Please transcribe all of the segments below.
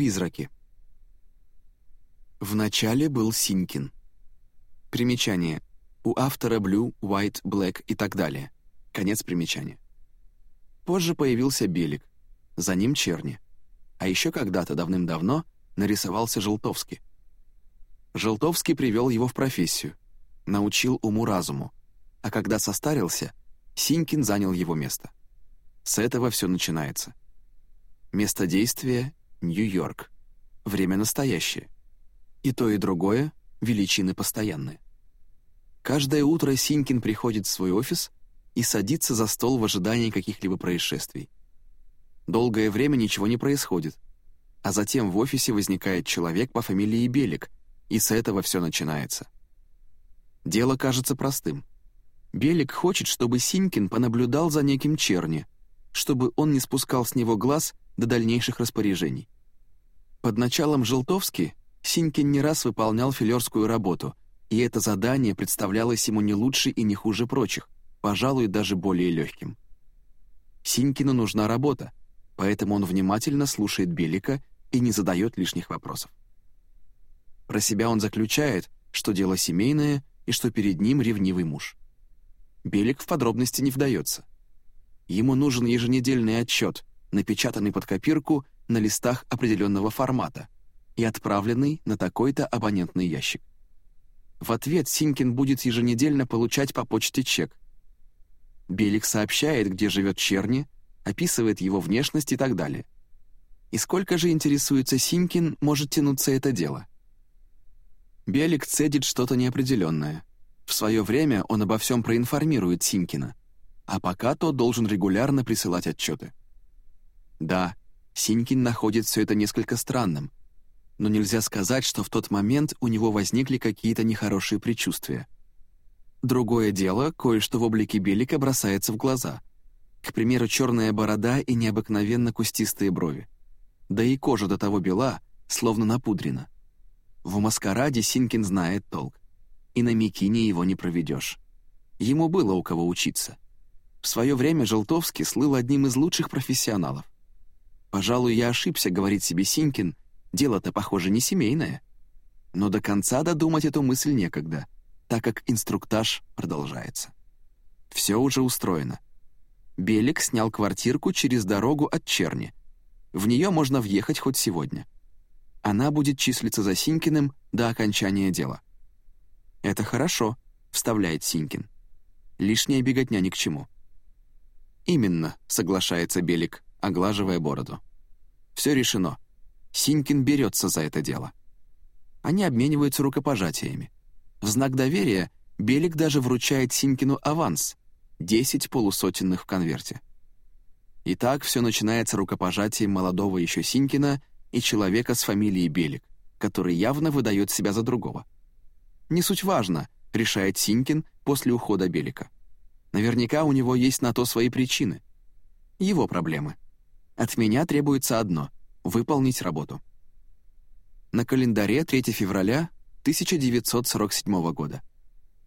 Призраки. Вначале был Синькин. Примечание. У автора Blue, White, Black и так далее. Конец примечания. Позже появился Белик, за ним Черни. А еще когда-то давным-давно нарисовался Желтовский. Желтовский привел его в профессию, научил уму-разуму, а когда состарился, Синькин занял его место. С этого все начинается. Место действия — Нью-Йорк. Время настоящее. И то, и другое — величины постоянные. Каждое утро Синькин приходит в свой офис и садится за стол в ожидании каких-либо происшествий. Долгое время ничего не происходит, а затем в офисе возникает человек по фамилии Белик, и с этого все начинается. Дело кажется простым. Белик хочет, чтобы Синькин понаблюдал за неким Черни, чтобы он не спускал с него глаз до дальнейших распоряжений. Под началом Желтовски Синькин не раз выполнял филерскую работу, и это задание представлялось ему не лучше и не хуже прочих, пожалуй, даже более легким. Синькину нужна работа, поэтому он внимательно слушает Белика и не задает лишних вопросов. Про себя он заключает, что дело семейное и что перед ним ревнивый муж. Белик в подробности не вдается. Ему нужен еженедельный отчет, напечатанный под копирку на листах определенного формата и отправленный на такой-то абонентный ящик. В ответ Синькин будет еженедельно получать по почте чек. Белик сообщает, где живет Черни, описывает его внешность и так далее. И сколько же, интересуется Синькин, может тянуться это дело? Белик цедит что-то неопределенное. В свое время он обо всем проинформирует Синькина, а пока тот должен регулярно присылать отчеты. Да, Синькин находит все это несколько странным, но нельзя сказать, что в тот момент у него возникли какие-то нехорошие предчувствия. Другое дело, кое-что в облике Белика бросается в глаза. К примеру, черная борода и необыкновенно кустистые брови. Да и кожа до того бела, словно напудрена. В маскараде Синкин знает толк. И на Микине его не проведешь. Ему было у кого учиться. В свое время Желтовский слыл одним из лучших профессионалов. «Пожалуй, я ошибся», — говорит себе Синкин, Дело-то, похоже, не семейное. Но до конца додумать эту мысль некогда, так как инструктаж продолжается. Все уже устроено. Белик снял квартирку через дорогу от Черни. В нее можно въехать хоть сегодня. Она будет числиться за Синькиным до окончания дела. «Это хорошо», — вставляет Синькин. «Лишняя беготня ни к чему». «Именно», — соглашается Белик, оглаживая бороду. «Все решено. Синькин берется за это дело. Они обмениваются рукопожатиями. В знак доверия Белик даже вручает Синькину аванс — 10 полусотенных в конверте. И так все начинается рукопожатием молодого еще Синькина и человека с фамилией Белик, который явно выдает себя за другого. «Не суть важно», — решает Синькин после ухода Белика. Наверняка у него есть на то свои причины. Его проблемы. От меня требуется одно — выполнить работу. На календаре 3 февраля 1947 года.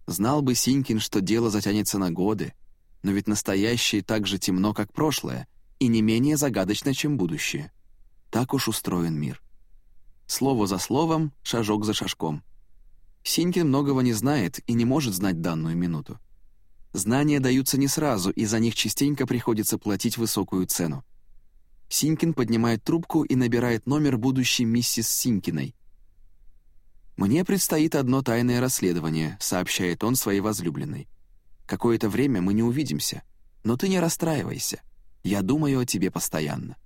Знал бы Синькин, что дело затянется на годы, но ведь настоящее так же темно, как прошлое, и не менее загадочно, чем будущее. Так уж устроен мир. Слово за словом, шажок за шажком. Синькин многого не знает и не может знать данную минуту. Знания даются не сразу, и за них частенько приходится платить высокую цену. Синькин поднимает трубку и набирает номер будущей миссис Синькиной. «Мне предстоит одно тайное расследование», — сообщает он своей возлюбленной. «Какое-то время мы не увидимся, но ты не расстраивайся. Я думаю о тебе постоянно».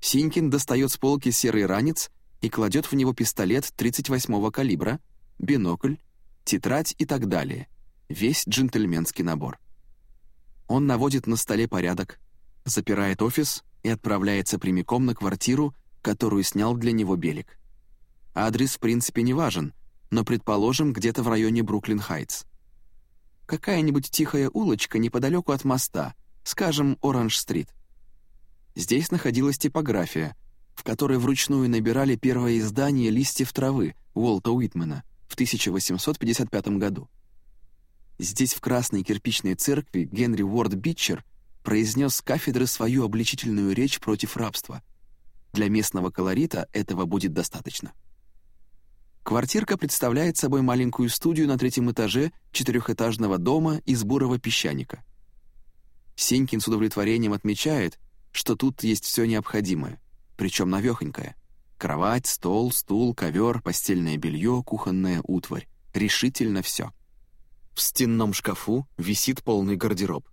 Синькин достает с полки серый ранец и кладет в него пистолет 38-го калибра, бинокль, тетрадь и так далее. Весь джентльменский набор. Он наводит на столе порядок, запирает офис и отправляется прямиком на квартиру, которую снял для него Белик. Адрес, в принципе, не важен, но, предположим, где-то в районе Бруклин-Хайтс. Какая-нибудь тихая улочка неподалеку от моста, скажем, Оранж-стрит. Здесь находилась типография, в которой вручную набирали первое издание «Листьев травы» Уолта Уитмена в 1855 году. Здесь в красной кирпичной церкви Генри Уорд Бичер произнес с кафедры свою обличительную речь против рабства. Для местного колорита этого будет достаточно. Квартирка представляет собой маленькую студию на третьем этаже четырехэтажного дома из бурого песчаника. Сенькин с удовлетворением отмечает, что тут есть все необходимое, причем навехонькое. Кровать, стол, стул, ковер, постельное белье, кухонная утварь. Решительно все. В стенном шкафу висит полный гардероб.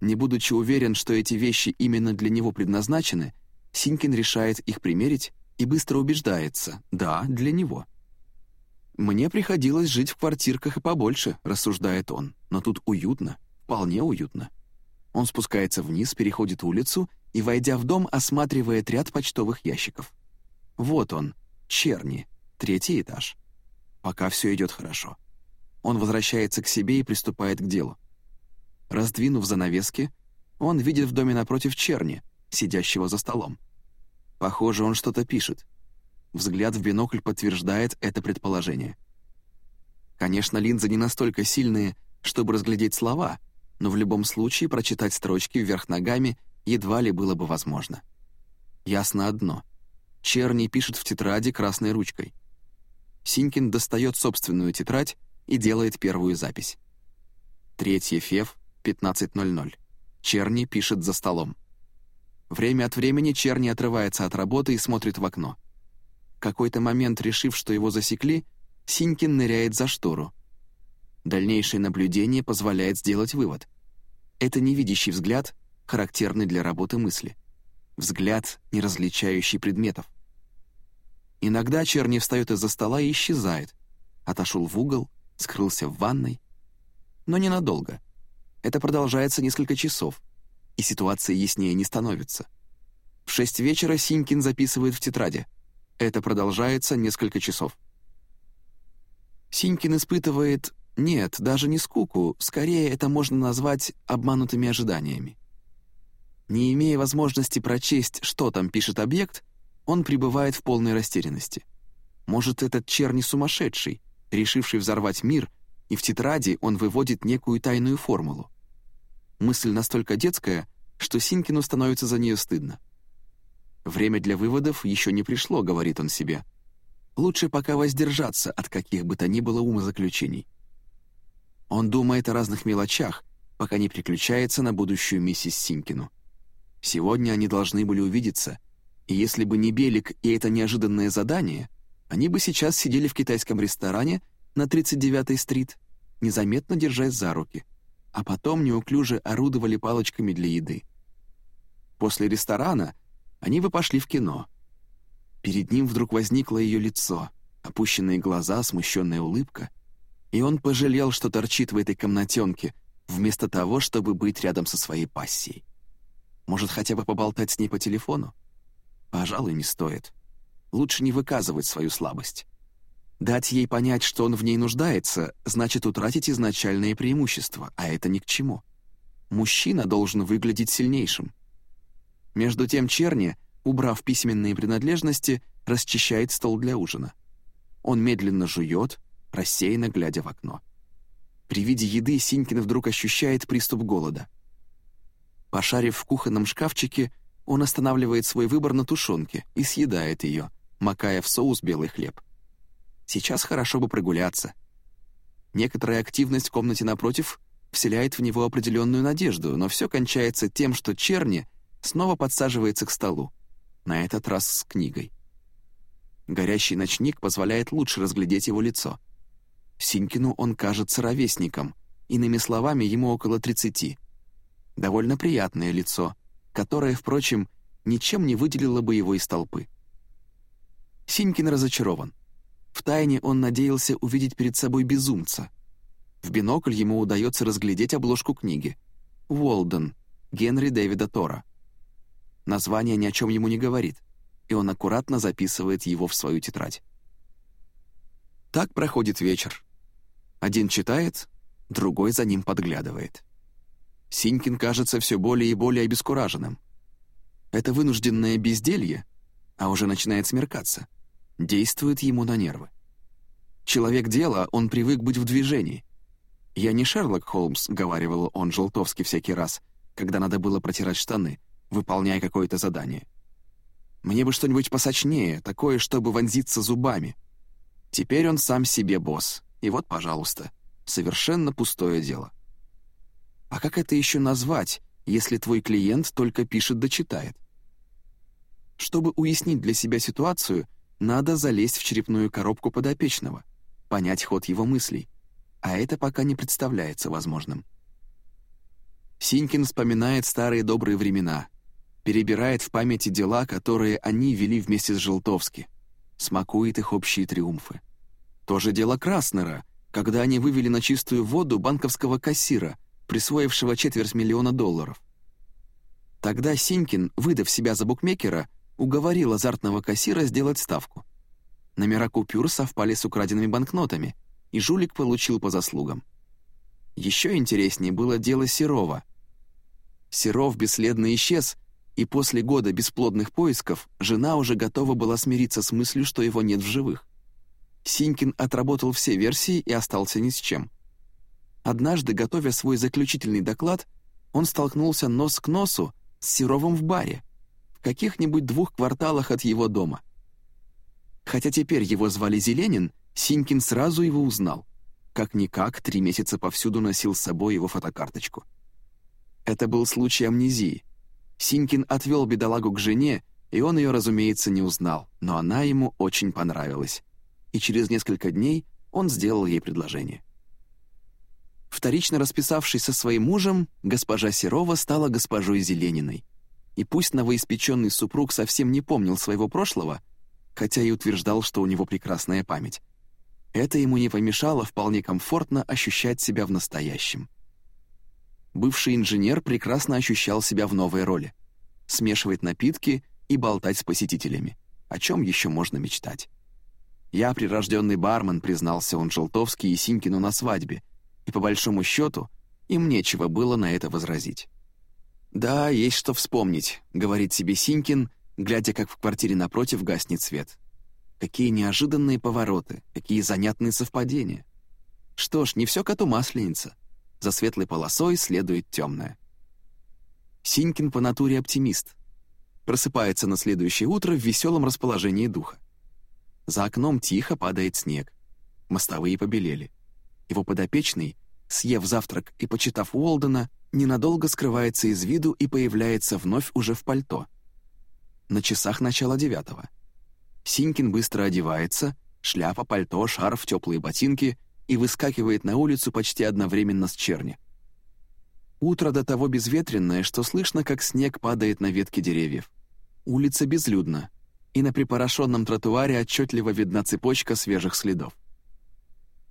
Не будучи уверен, что эти вещи именно для него предназначены, Синькин решает их примерить и быстро убеждается — да, для него. «Мне приходилось жить в квартирках и побольше», — рассуждает он, «но тут уютно, вполне уютно». Он спускается вниз, переходит улицу и, войдя в дом, осматривает ряд почтовых ящиков. Вот он, Черни, третий этаж. Пока все идет хорошо. Он возвращается к себе и приступает к делу. Раздвинув занавески, он видит в доме напротив Черни, сидящего за столом. Похоже, он что-то пишет. Взгляд в бинокль подтверждает это предположение. Конечно, линзы не настолько сильные, чтобы разглядеть слова, но в любом случае прочитать строчки вверх ногами едва ли было бы возможно. Ясно одно. Черни пишет в тетради красной ручкой. Синькин достает собственную тетрадь и делает первую запись. 3 фев, 15.00. Черни пишет за столом. Время от времени Черни отрывается от работы и смотрит в окно. Какой-то момент, решив, что его засекли, Синькин ныряет за штору. Дальнейшее наблюдение позволяет сделать вывод. Это невидящий взгляд, характерный для работы мысли. Взгляд, не различающий предметов. Иногда Черни встает из-за стола и исчезает. Отошел в угол, скрылся в ванной. Но ненадолго. Это продолжается несколько часов и ситуация яснее не становится. В шесть вечера Синькин записывает в тетради. Это продолжается несколько часов. Синькин испытывает, нет, даже не скуку, скорее это можно назвать обманутыми ожиданиями. Не имея возможности прочесть, что там пишет объект, он пребывает в полной растерянности. Может, этот черни сумасшедший, решивший взорвать мир, и в тетради он выводит некую тайную формулу. Мысль настолько детская, что Синкину становится за нее стыдно. «Время для выводов еще не пришло», — говорит он себе. «Лучше пока воздержаться от каких бы то ни было умозаключений». Он думает о разных мелочах, пока не приключается на будущую миссис Синкину. Сегодня они должны были увидеться, и если бы не Белик и это неожиданное задание, они бы сейчас сидели в китайском ресторане на 39-й стрит, незаметно держась за руки — а потом неуклюже орудовали палочками для еды. После ресторана они бы пошли в кино. Перед ним вдруг возникло ее лицо, опущенные глаза, смущенная улыбка, и он пожалел, что торчит в этой комнатенке, вместо того, чтобы быть рядом со своей пассией. Может, хотя бы поболтать с ней по телефону? Пожалуй, не стоит. Лучше не выказывать свою слабость. Дать ей понять, что он в ней нуждается, значит утратить изначальные преимущества, а это ни к чему. Мужчина должен выглядеть сильнейшим. Между тем Черни, убрав письменные принадлежности, расчищает стол для ужина. Он медленно жует, рассеянно глядя в окно. При виде еды Синькин вдруг ощущает приступ голода. Пошарив в кухонном шкафчике, он останавливает свой выбор на тушенке и съедает ее, макая в соус белый хлеб. Сейчас хорошо бы прогуляться. Некоторая активность в комнате напротив вселяет в него определенную надежду, но все кончается тем, что Черни снова подсаживается к столу, на этот раз с книгой. Горящий ночник позволяет лучше разглядеть его лицо. Синькину он кажется ровесником, иными словами, ему около тридцати. Довольно приятное лицо, которое, впрочем, ничем не выделило бы его из толпы. Синькин разочарован. Втайне он надеялся увидеть перед собой безумца. В бинокль ему удается разглядеть обложку книги. «Уолден», Генри Дэвида Тора. Название ни о чем ему не говорит, и он аккуратно записывает его в свою тетрадь. Так проходит вечер. Один читает, другой за ним подглядывает. Синькин кажется все более и более обескураженным. Это вынужденное безделье, а уже начинает смеркаться — действует ему на нервы. Человек дела, он привык быть в движении. «Я не Шерлок Холмс», — говаривал он Желтовский всякий раз, когда надо было протирать штаны, выполняя какое-то задание. Мне бы что-нибудь посочнее, такое, чтобы вонзиться зубами. Теперь он сам себе босс. И вот, пожалуйста, совершенно пустое дело. А как это еще назвать, если твой клиент только пишет да читает? Чтобы уяснить для себя ситуацию, надо залезть в черепную коробку подопечного, понять ход его мыслей, а это пока не представляется возможным. Синькин вспоминает старые добрые времена, перебирает в памяти дела, которые они вели вместе с Желтовски, смакует их общие триумфы. То же дело Краснера, когда они вывели на чистую воду банковского кассира, присвоившего четверть миллиона долларов. Тогда Синькин, выдав себя за букмекера, уговорил азартного кассира сделать ставку. Номера купюр совпали с украденными банкнотами, и жулик получил по заслугам. Еще интереснее было дело Серова. Серов бесследно исчез, и после года бесплодных поисков жена уже готова была смириться с мыслью, что его нет в живых. Синькин отработал все версии и остался ни с чем. Однажды, готовя свой заключительный доклад, он столкнулся нос к носу с Серовым в баре, в каких-нибудь двух кварталах от его дома. Хотя теперь его звали Зеленин, Синькин сразу его узнал. Как-никак, три месяца повсюду носил с собой его фотокарточку. Это был случай амнезии. Синькин отвел бедолагу к жене, и он ее, разумеется, не узнал, но она ему очень понравилась. И через несколько дней он сделал ей предложение. Вторично расписавшись со своим мужем, госпожа Серова стала госпожой Зелениной. И пусть новоиспеченный супруг совсем не помнил своего прошлого, хотя и утверждал, что у него прекрасная память, это ему не помешало вполне комфортно ощущать себя в настоящем. Бывший инженер прекрасно ощущал себя в новой роли. Смешивать напитки и болтать с посетителями. О чем еще можно мечтать? «Я прирожденный бармен», — признался он Желтовский и Синькину на свадьбе, и по большому счету им нечего было на это возразить. «Да, есть что вспомнить», — говорит себе Синькин, глядя, как в квартире напротив гаснет свет. Какие неожиданные повороты, какие занятные совпадения. Что ж, не все коту масленица. За светлой полосой следует темная. Синькин по натуре оптимист. Просыпается на следующее утро в веселом расположении духа. За окном тихо падает снег. Мостовые побелели. Его подопечный, съев завтрак и почитав Уолдена, ненадолго скрывается из виду и появляется вновь уже в пальто. На часах начало девятого. Синькин быстро одевается, шляпа, пальто, шарф, теплые ботинки и выскакивает на улицу почти одновременно с черни. Утро до того безветренное, что слышно, как снег падает на ветки деревьев. Улица безлюдна, и на припорошенном тротуаре отчетливо видна цепочка свежих следов.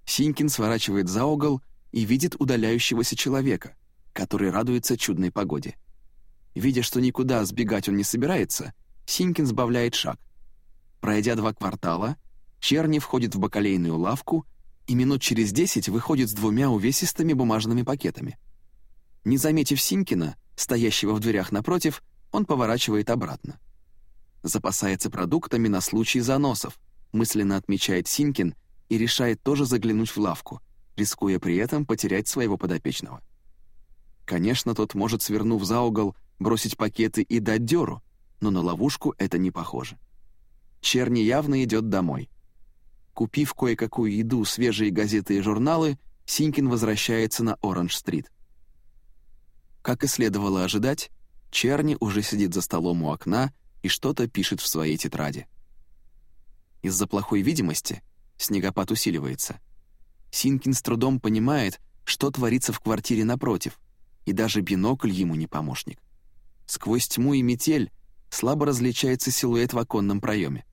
Синькин сворачивает за угол и видит удаляющегося человека, который радуется чудной погоде. Видя, что никуда сбегать он не собирается, Синькин сбавляет шаг. Пройдя два квартала, Черни входит в бакалейную лавку и минут через десять выходит с двумя увесистыми бумажными пакетами. Не заметив Синькина, стоящего в дверях напротив, он поворачивает обратно. Запасается продуктами на случай заносов, мысленно отмечает Синькин и решает тоже заглянуть в лавку, рискуя при этом потерять своего подопечного. Конечно, тот может, свернув за угол, бросить пакеты и дать дёру, но на ловушку это не похоже. Черни явно идет домой. Купив кое-какую еду, свежие газеты и журналы, Синькин возвращается на Оранж-стрит. Как и следовало ожидать, Черни уже сидит за столом у окна и что-то пишет в своей тетради. Из-за плохой видимости снегопад усиливается. Синкин с трудом понимает, что творится в квартире напротив, и даже бинокль ему не помощник. Сквозь тьму и метель слабо различается силуэт в оконном проеме.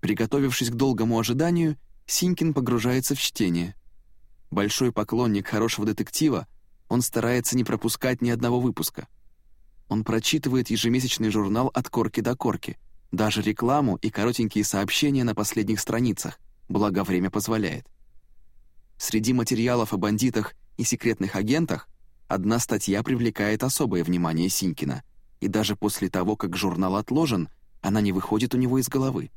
Приготовившись к долгому ожиданию, Синькин погружается в чтение. Большой поклонник хорошего детектива, он старается не пропускать ни одного выпуска. Он прочитывает ежемесячный журнал от корки до корки, даже рекламу и коротенькие сообщения на последних страницах, благо время позволяет. Среди материалов о бандитах и секретных агентах одна статья привлекает особое внимание Синькина, и даже после того, как журнал отложен, она не выходит у него из головы.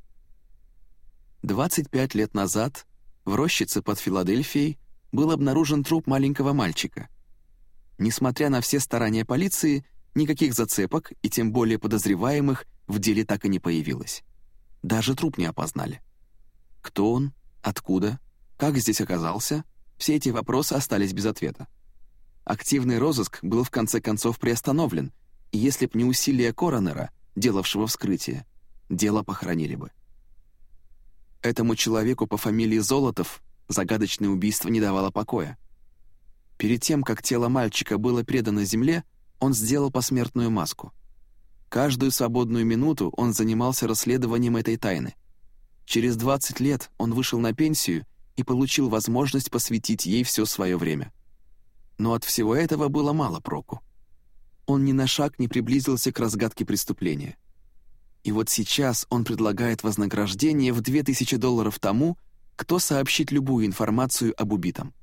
25 лет назад в рощице под Филадельфией был обнаружен труп маленького мальчика. Несмотря на все старания полиции, никаких зацепок и тем более подозреваемых в деле так и не появилось. Даже труп не опознали. Кто он? Откуда? Как здесь оказался? Все эти вопросы остались без ответа. Активный розыск был в конце концов приостановлен, и если б не усилия коронера, делавшего вскрытие, дело похоронили бы. Этому человеку по фамилии Золотов загадочное убийство не давало покоя. Перед тем, как тело мальчика было предано земле, он сделал посмертную маску. Каждую свободную минуту он занимался расследованием этой тайны. Через 20 лет он вышел на пенсию и получил возможность посвятить ей все свое время. Но от всего этого было мало проку. Он ни на шаг не приблизился к разгадке преступления. И вот сейчас он предлагает вознаграждение в 2000 долларов тому, кто сообщит любую информацию об убитом.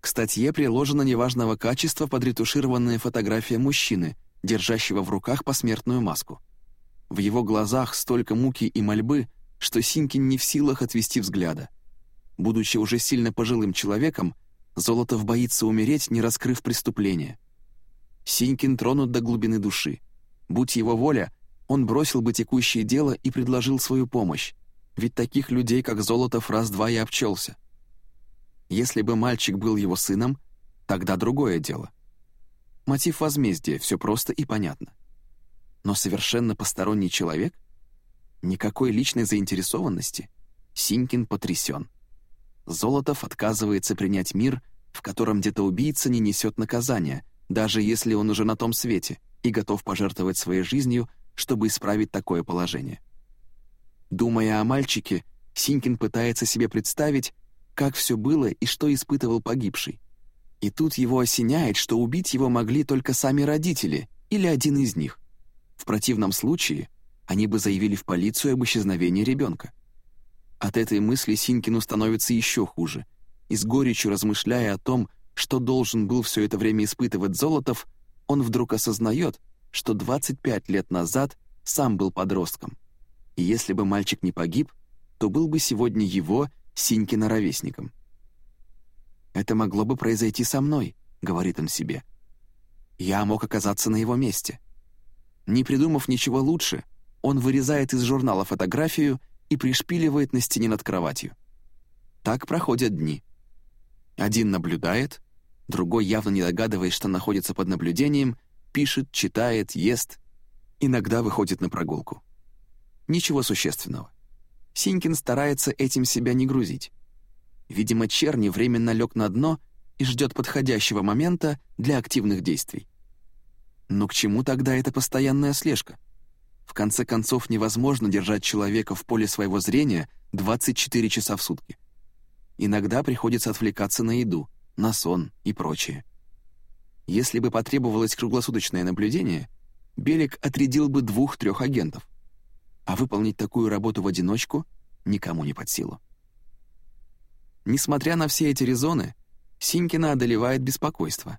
К статье приложена неважного качества подретушированная фотография мужчины, держащего в руках посмертную маску. В его глазах столько муки и мольбы, что Синкин не в силах отвести взгляда. Будучи уже сильно пожилым человеком, Золотов боится умереть, не раскрыв преступление. Синькин тронут до глубины души. Будь его воля, он бросил бы текущее дело и предложил свою помощь, ведь таких людей, как Золотов, раз-два и обчелся. Если бы мальчик был его сыном, тогда другое дело. Мотив возмездия, все просто и понятно. Но совершенно посторонний человек? Никакой личной заинтересованности? Синькин потрясен. Золотов отказывается принять мир, в котором где-то убийца не несет наказания, даже если он уже на том свете и готов пожертвовать своей жизнью, чтобы исправить такое положение. Думая о мальчике, Синькин пытается себе представить, как все было и что испытывал погибший. И тут его осеняет, что убить его могли только сами родители или один из них. В противном случае они бы заявили в полицию об исчезновении ребенка. От этой мысли Синкину становится еще хуже. И с горечью размышляя о том, что должен был все это время испытывать Золотов, он вдруг осознает, что 25 лет назад сам был подростком. И если бы мальчик не погиб, то был бы сегодня его, Синькина, ровесником. «Это могло бы произойти со мной», — говорит он себе. «Я мог оказаться на его месте». Не придумав ничего лучше, он вырезает из журнала фотографию и пришпиливает на стене над кроватью. Так проходят дни. Один наблюдает, другой, явно не догадываясь, что находится под наблюдением, пишет, читает, ест, иногда выходит на прогулку. Ничего существенного. Синькин старается этим себя не грузить. Видимо, Черни временно лег на дно и ждет подходящего момента для активных действий. Но к чему тогда эта постоянная слежка? В конце концов, невозможно держать человека в поле своего зрения 24 часа в сутки. Иногда приходится отвлекаться на еду, на сон и прочее. Если бы потребовалось круглосуточное наблюдение, Белик отрядил бы двух-трех агентов. А выполнить такую работу в одиночку никому не под силу. Несмотря на все эти резоны, Синькина одолевает беспокойство.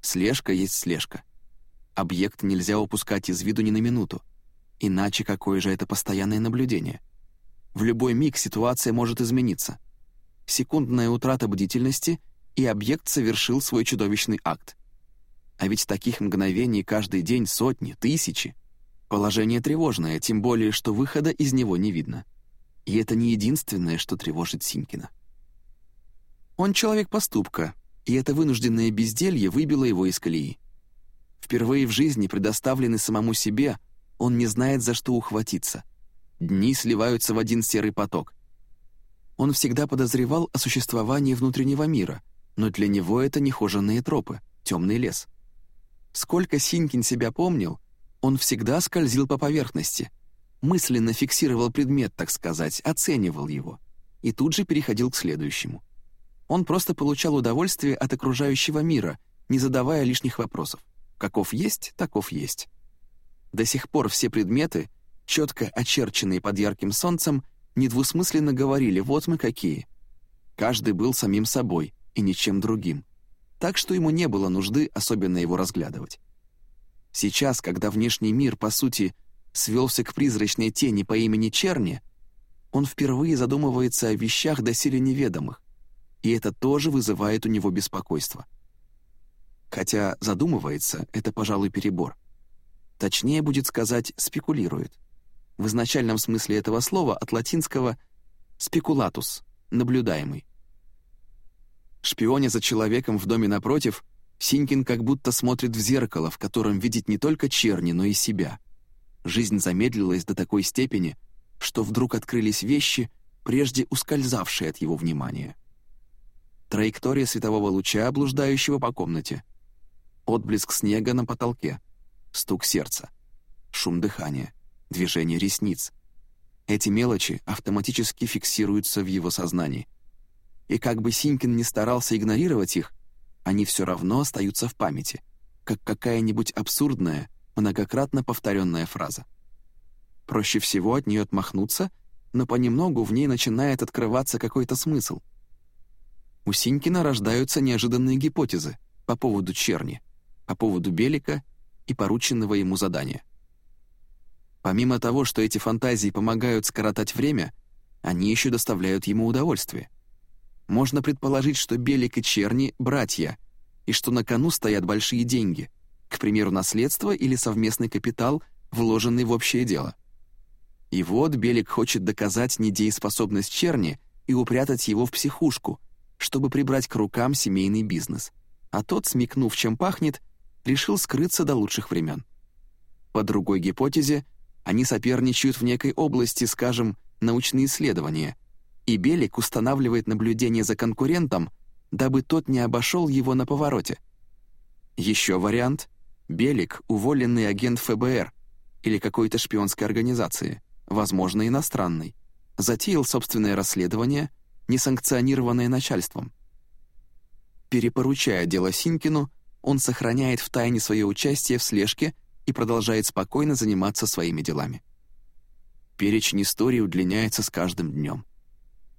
Слежка есть слежка. Объект нельзя упускать из виду ни на минуту. Иначе какое же это постоянное наблюдение? В любой миг ситуация может измениться. Секундная утрата бдительности, и объект совершил свой чудовищный акт. А ведь таких мгновений каждый день сотни, тысячи. Положение тревожное, тем более, что выхода из него не видно. И это не единственное, что тревожит Синькина. Он человек поступка, и это вынужденное безделье выбило его из колеи. Впервые в жизни, предоставленный самому себе, он не знает, за что ухватиться. Дни сливаются в один серый поток. Он всегда подозревал о существовании внутреннего мира, но для него это нехоженные тропы, темный лес. Сколько Синькин себя помнил, он всегда скользил по поверхности, мысленно фиксировал предмет, так сказать, оценивал его, и тут же переходил к следующему. Он просто получал удовольствие от окружающего мира, не задавая лишних вопросов. Каков есть, таков есть. До сих пор все предметы, четко очерченные под ярким солнцем, недвусмысленно говорили «вот мы какие». Каждый был самим собой и ничем другим, так что ему не было нужды особенно его разглядывать. Сейчас, когда внешний мир, по сути, свелся к призрачной тени по имени Черни, он впервые задумывается о вещах доселе неведомых, и это тоже вызывает у него беспокойство. Хотя задумывается — это, пожалуй, перебор. Точнее будет сказать, спекулирует. в изначальном смысле этого слова от латинского «спекулатус» — «наблюдаемый». Шпионя за человеком в доме напротив, Синькин как будто смотрит в зеркало, в котором видит не только черни, но и себя. Жизнь замедлилась до такой степени, что вдруг открылись вещи, прежде ускользавшие от его внимания. Траектория светового луча, блуждающего по комнате. Отблеск снега на потолке. Стук сердца. Шум дыхания. Движение ресниц. Эти мелочи автоматически фиксируются в его сознании. И как бы Синькин не старался игнорировать их, они все равно остаются в памяти, как какая-нибудь абсурдная, многократно повторенная фраза. Проще всего от нее отмахнуться, но понемногу в ней начинает открываться какой-то смысл. У Синькина рождаются неожиданные гипотезы по поводу черни, по поводу Белика и порученного ему задания. Помимо того, что эти фантазии помогают скоротать время, они еще доставляют ему удовольствие. Можно предположить, что Белик и Черни — братья, и что на кону стоят большие деньги, к примеру, наследство или совместный капитал, вложенный в общее дело. И вот Белик хочет доказать недееспособность Черни и упрятать его в психушку, чтобы прибрать к рукам семейный бизнес. А тот, смекнув, чем пахнет, решил скрыться до лучших времен. По другой гипотезе, они соперничают в некой области, скажем, научные исследования — и Белик устанавливает наблюдение за конкурентом, дабы тот не обошел его на повороте. Еще вариант — Белик — уволенный агент ФБР или какой-то шпионской организации, возможно, иностранной, затеял собственное расследование, несанкционированное начальством. Перепоручая дело Синкину, он сохраняет в тайне свое участие в слежке и продолжает спокойно заниматься своими делами. Перечень истории удлиняется с каждым днем.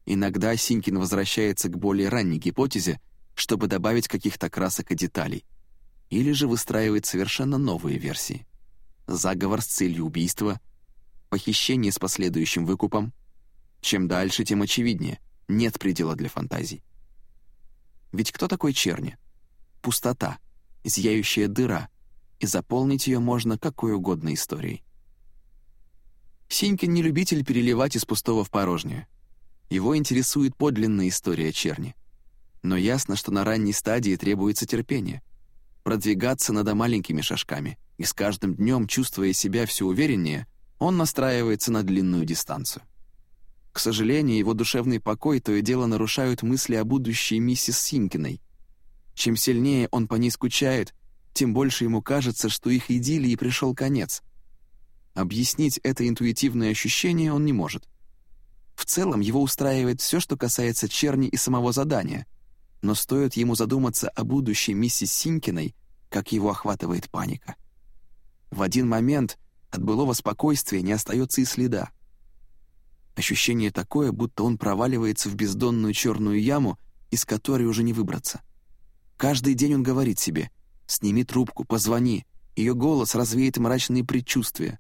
Иногда Синькин возвращается к более ранней гипотезе, чтобы добавить каких-то красок и деталей. Или же выстраивает совершенно новые версии. Заговор с целью убийства, похищение с последующим выкупом. Чем дальше, тем очевиднее. Нет предела для фантазий. Ведь кто такой Черни? Пустота, зияющая дыра, и заполнить ее можно какой угодно историей. Синькин не любитель переливать из пустого в порожнее. Его интересует подлинная история черни. Но ясно, что на ранней стадии требуется терпение. Продвигаться надо маленькими шажками, и с каждым днем, чувствуя себя все увереннее, он настраивается на длинную дистанцию. К сожалению, его душевный покой то и дело нарушают мысли о будущей миссис Синкиной. Чем сильнее он по ней скучает, тем больше ему кажется, что их идиллии пришел конец. Объяснить это интуитивное ощущение он не может — в целом его устраивает все, что касается черни и самого задания, но стоит ему задуматься о будущей миссис Синькиной, как его охватывает паника. В один момент от былого спокойствия не остается и следа. Ощущение такое, будто он проваливается в бездонную черную яму, из которой уже не выбраться. Каждый день он говорит себе «Сними трубку, позвони», ее голос развеет мрачные предчувствия.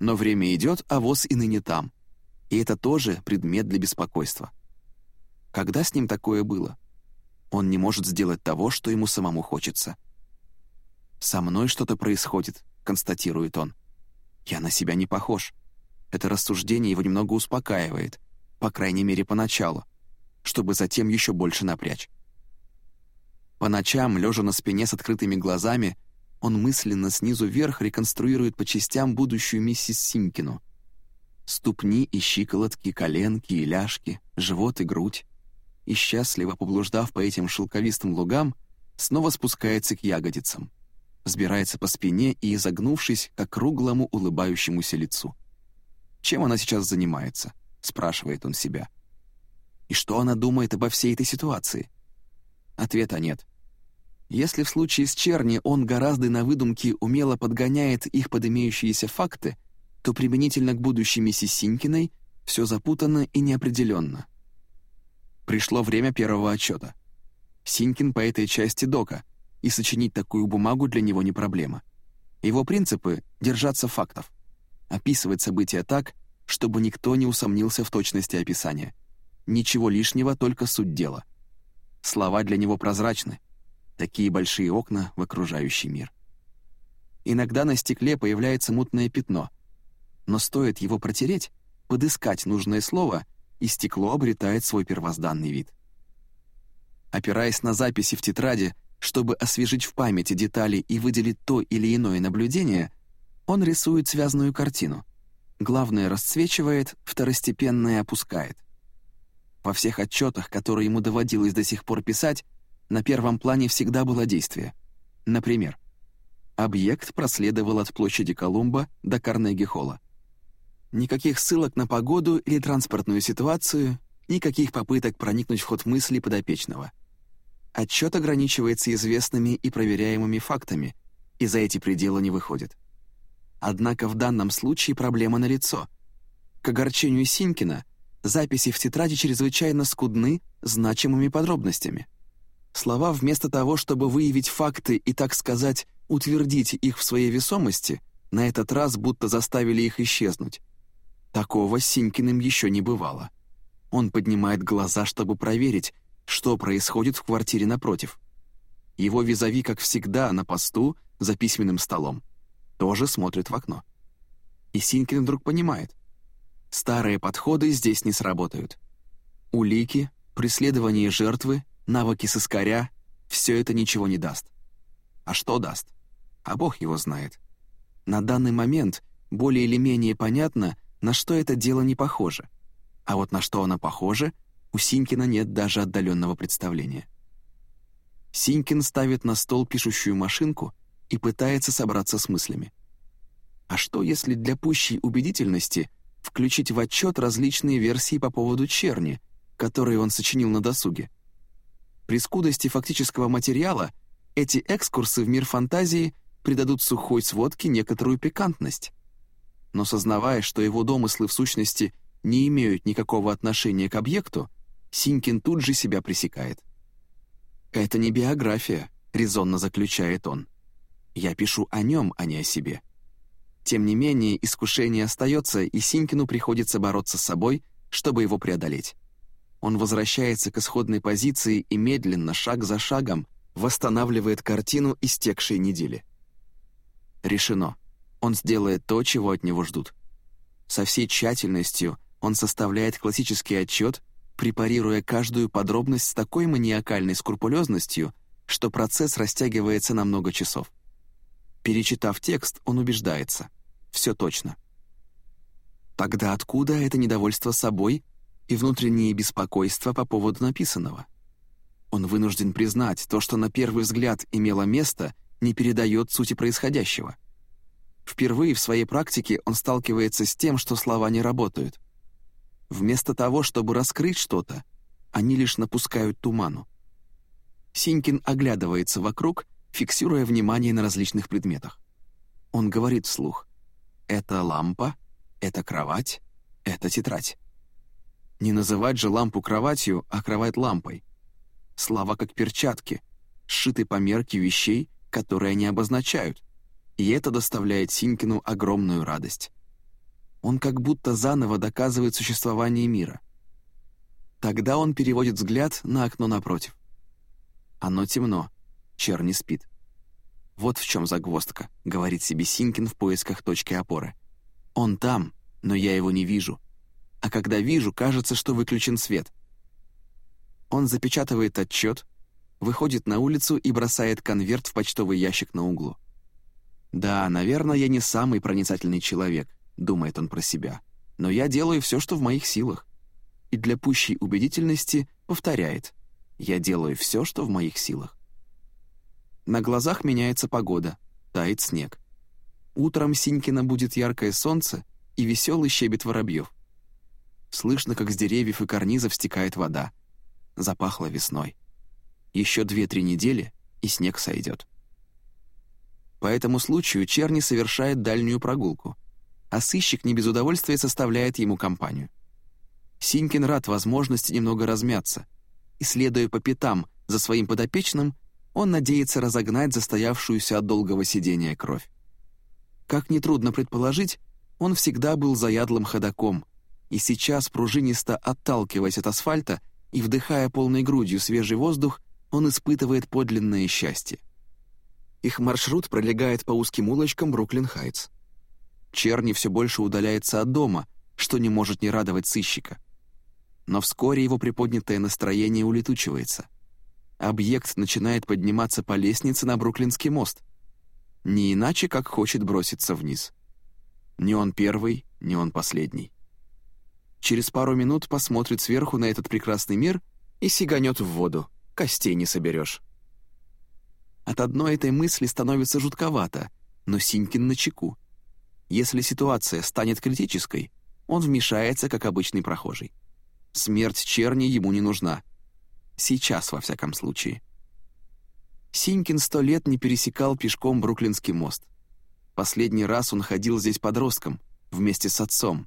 Но время идет, а воз и ныне там — и это тоже предмет для беспокойства. Когда с ним такое было? Он не может сделать того, что ему самому хочется. «Со мной что-то происходит», — констатирует он. «Я на себя не похож». Это рассуждение его немного успокаивает, по крайней мере, поначалу, чтобы затем еще больше напрячь. По ночам, лежа на спине с открытыми глазами, он мысленно снизу вверх реконструирует по частям будущую миссис Симкину — ступни и щиколотки, коленки и ляжки, живот и грудь. И счастливо поблуждав по этим шелковистым лугам, снова спускается к ягодицам, взбирается по спине и, изогнувшись, к круглому улыбающемуся лицу. «Чем она сейчас занимается?» — спрашивает он себя. «И что она думает обо всей этой ситуации?» Ответа нет. Если в случае с Черни он гораздо на выдумке умело подгоняет их под имеющиеся факты — то применительно к будущей миссис Синькиной все запутанно и неопределенно. Пришло время первого отчета. Синькин по этой части дока, и сочинить такую бумагу для него не проблема. Его принципы — держаться фактов, описывать события так, чтобы никто не усомнился в точности описания. Ничего лишнего, только суть дела. Слова для него прозрачны. Такие большие окна в окружающий мир. Иногда на стекле появляется мутное пятно — но стоит его протереть, подыскать нужное слово, и стекло обретает свой первозданный вид. Опираясь на записи в тетради, чтобы освежить в памяти детали и выделить то или иное наблюдение, он рисует связанную картину. Главное расцвечивает, второстепенное опускает. Во всех отчетах, которые ему доводилось до сих пор писать, на первом плане всегда было действие. Например, объект проследовал от площади Колумба до Карнеги-холла. Никаких ссылок на погоду или транспортную ситуацию, никаких попыток проникнуть в ход мысли подопечного. Отчет ограничивается известными и проверяемыми фактами, и за эти пределы не выходит. Однако в данном случае проблема налицо. К огорчению Синькина записи в тетради чрезвычайно скудны значимыми подробностями. Слова вместо того, чтобы выявить факты и, так сказать, утвердить их в своей весомости, на этот раз будто заставили их исчезнуть. Такого с Синькиным еще не бывало. Он поднимает глаза, чтобы проверить, что происходит в квартире напротив. Его визави, как всегда, на посту за письменным столом. Тоже смотрит в окно. И Синькин вдруг понимает. Старые подходы здесь не сработают. Улики, преследование жертвы, навыки сыскаря — все это ничего не даст. А что даст? А Бог его знает. На данный момент более или менее понятно, на что это дело не похоже. А вот на что оно похоже — у Синькина нет даже отдаленного представления. Синькин ставит на стол пишущую машинку и пытается собраться с мыслями. А что, если для пущей убедительности включить в отчет различные версии по поводу черни, которые он сочинил на досуге? При скудости фактического материала эти экскурсы в мир фантазии придадут сухой сводке некоторую пикантность. Но сознавая, что его домыслы в сущности не имеют никакого отношения к объекту, Синькин тут же себя пресекает. «Это не биография», — резонно заключает он. «Я пишу о нем, а не о себе». Тем не менее, искушение остается, и Синькину приходится бороться с собой, чтобы его преодолеть. Он возвращается к исходной позиции и медленно, шаг за шагом, восстанавливает картину истекшей недели. Решено. Он сделает то, чего от него ждут. Со всей тщательностью он составляет классический отчет препарируя каждую подробность с такой маниакальной скрупулезностью, что процесс растягивается на много часов. Перечитав текст, он убеждается. Все точно. Тогда откуда это недовольство собой и внутреннее беспокойство по поводу написанного? Он вынужден признать, то, что на первый взгляд имело место, не передает сути происходящего. Впервые в своей практике он сталкивается с тем, что слова не работают — Вместо того, чтобы раскрыть что-то, они лишь напускают туману. Синькин оглядывается вокруг, фиксируя внимание на различных предметах. Он говорит вслух. «Это лампа, это кровать, это тетрадь». Не называть же лампу кроватью, а кровать лампой. Слова как перчатки, сшиты по мерке вещей, которые они обозначают, и это доставляет Синькину огромную радость он как будто заново доказывает существование мира. Тогда он переводит взгляд на окно напротив. Оно темно, Чер спит. «Вот в чем загвоздка», — говорит себе Синкин в поисках точки опоры. «Он там, но я его не вижу. А когда вижу, кажется, что выключен свет». Он запечатывает отчет, выходит на улицу и бросает конверт в почтовый ящик на углу. «Да, наверное, я не самый проницательный человек, думает он про себя. Но я делаю все, что в моих силах. И для пущей убедительности повторяет. Я делаю все, что в моих силах. На глазах меняется погода, тает снег. Утром Синькина будет яркое солнце и веселый щебет воробьев. Слышно, как с деревьев и карнизов стекает вода. Запахло весной. Еще две-три недели, и снег сойдет. По этому случаю Черни совершает дальнюю прогулку — а сыщик не без удовольствия составляет ему компанию. Синькин рад возможности немного размяться, и, следуя по пятам за своим подопечным, он надеется разогнать застоявшуюся от долгого сидения кровь. Как нетрудно предположить, он всегда был заядлым ходаком, и сейчас, пружинисто отталкиваясь от асфальта и вдыхая полной грудью свежий воздух, он испытывает подлинное счастье. Их маршрут пролегает по узким улочкам Бруклин-Хайтс. Черни все больше удаляется от дома, что не может не радовать сыщика. Но вскоре его приподнятое настроение улетучивается. Объект начинает подниматься по лестнице на Бруклинский мост. Не иначе, как хочет броситься вниз. Не он первый, не он последний. Через пару минут посмотрит сверху на этот прекрасный мир и сиганет в воду. Костей не соберешь. От одной этой мысли становится жутковато, но Синькин на чеку. Если ситуация станет критической, он вмешается, как обычный прохожий. Смерть черни ему не нужна. Сейчас, во всяком случае. Синькин сто лет не пересекал пешком Бруклинский мост. Последний раз он ходил здесь подростком, вместе с отцом,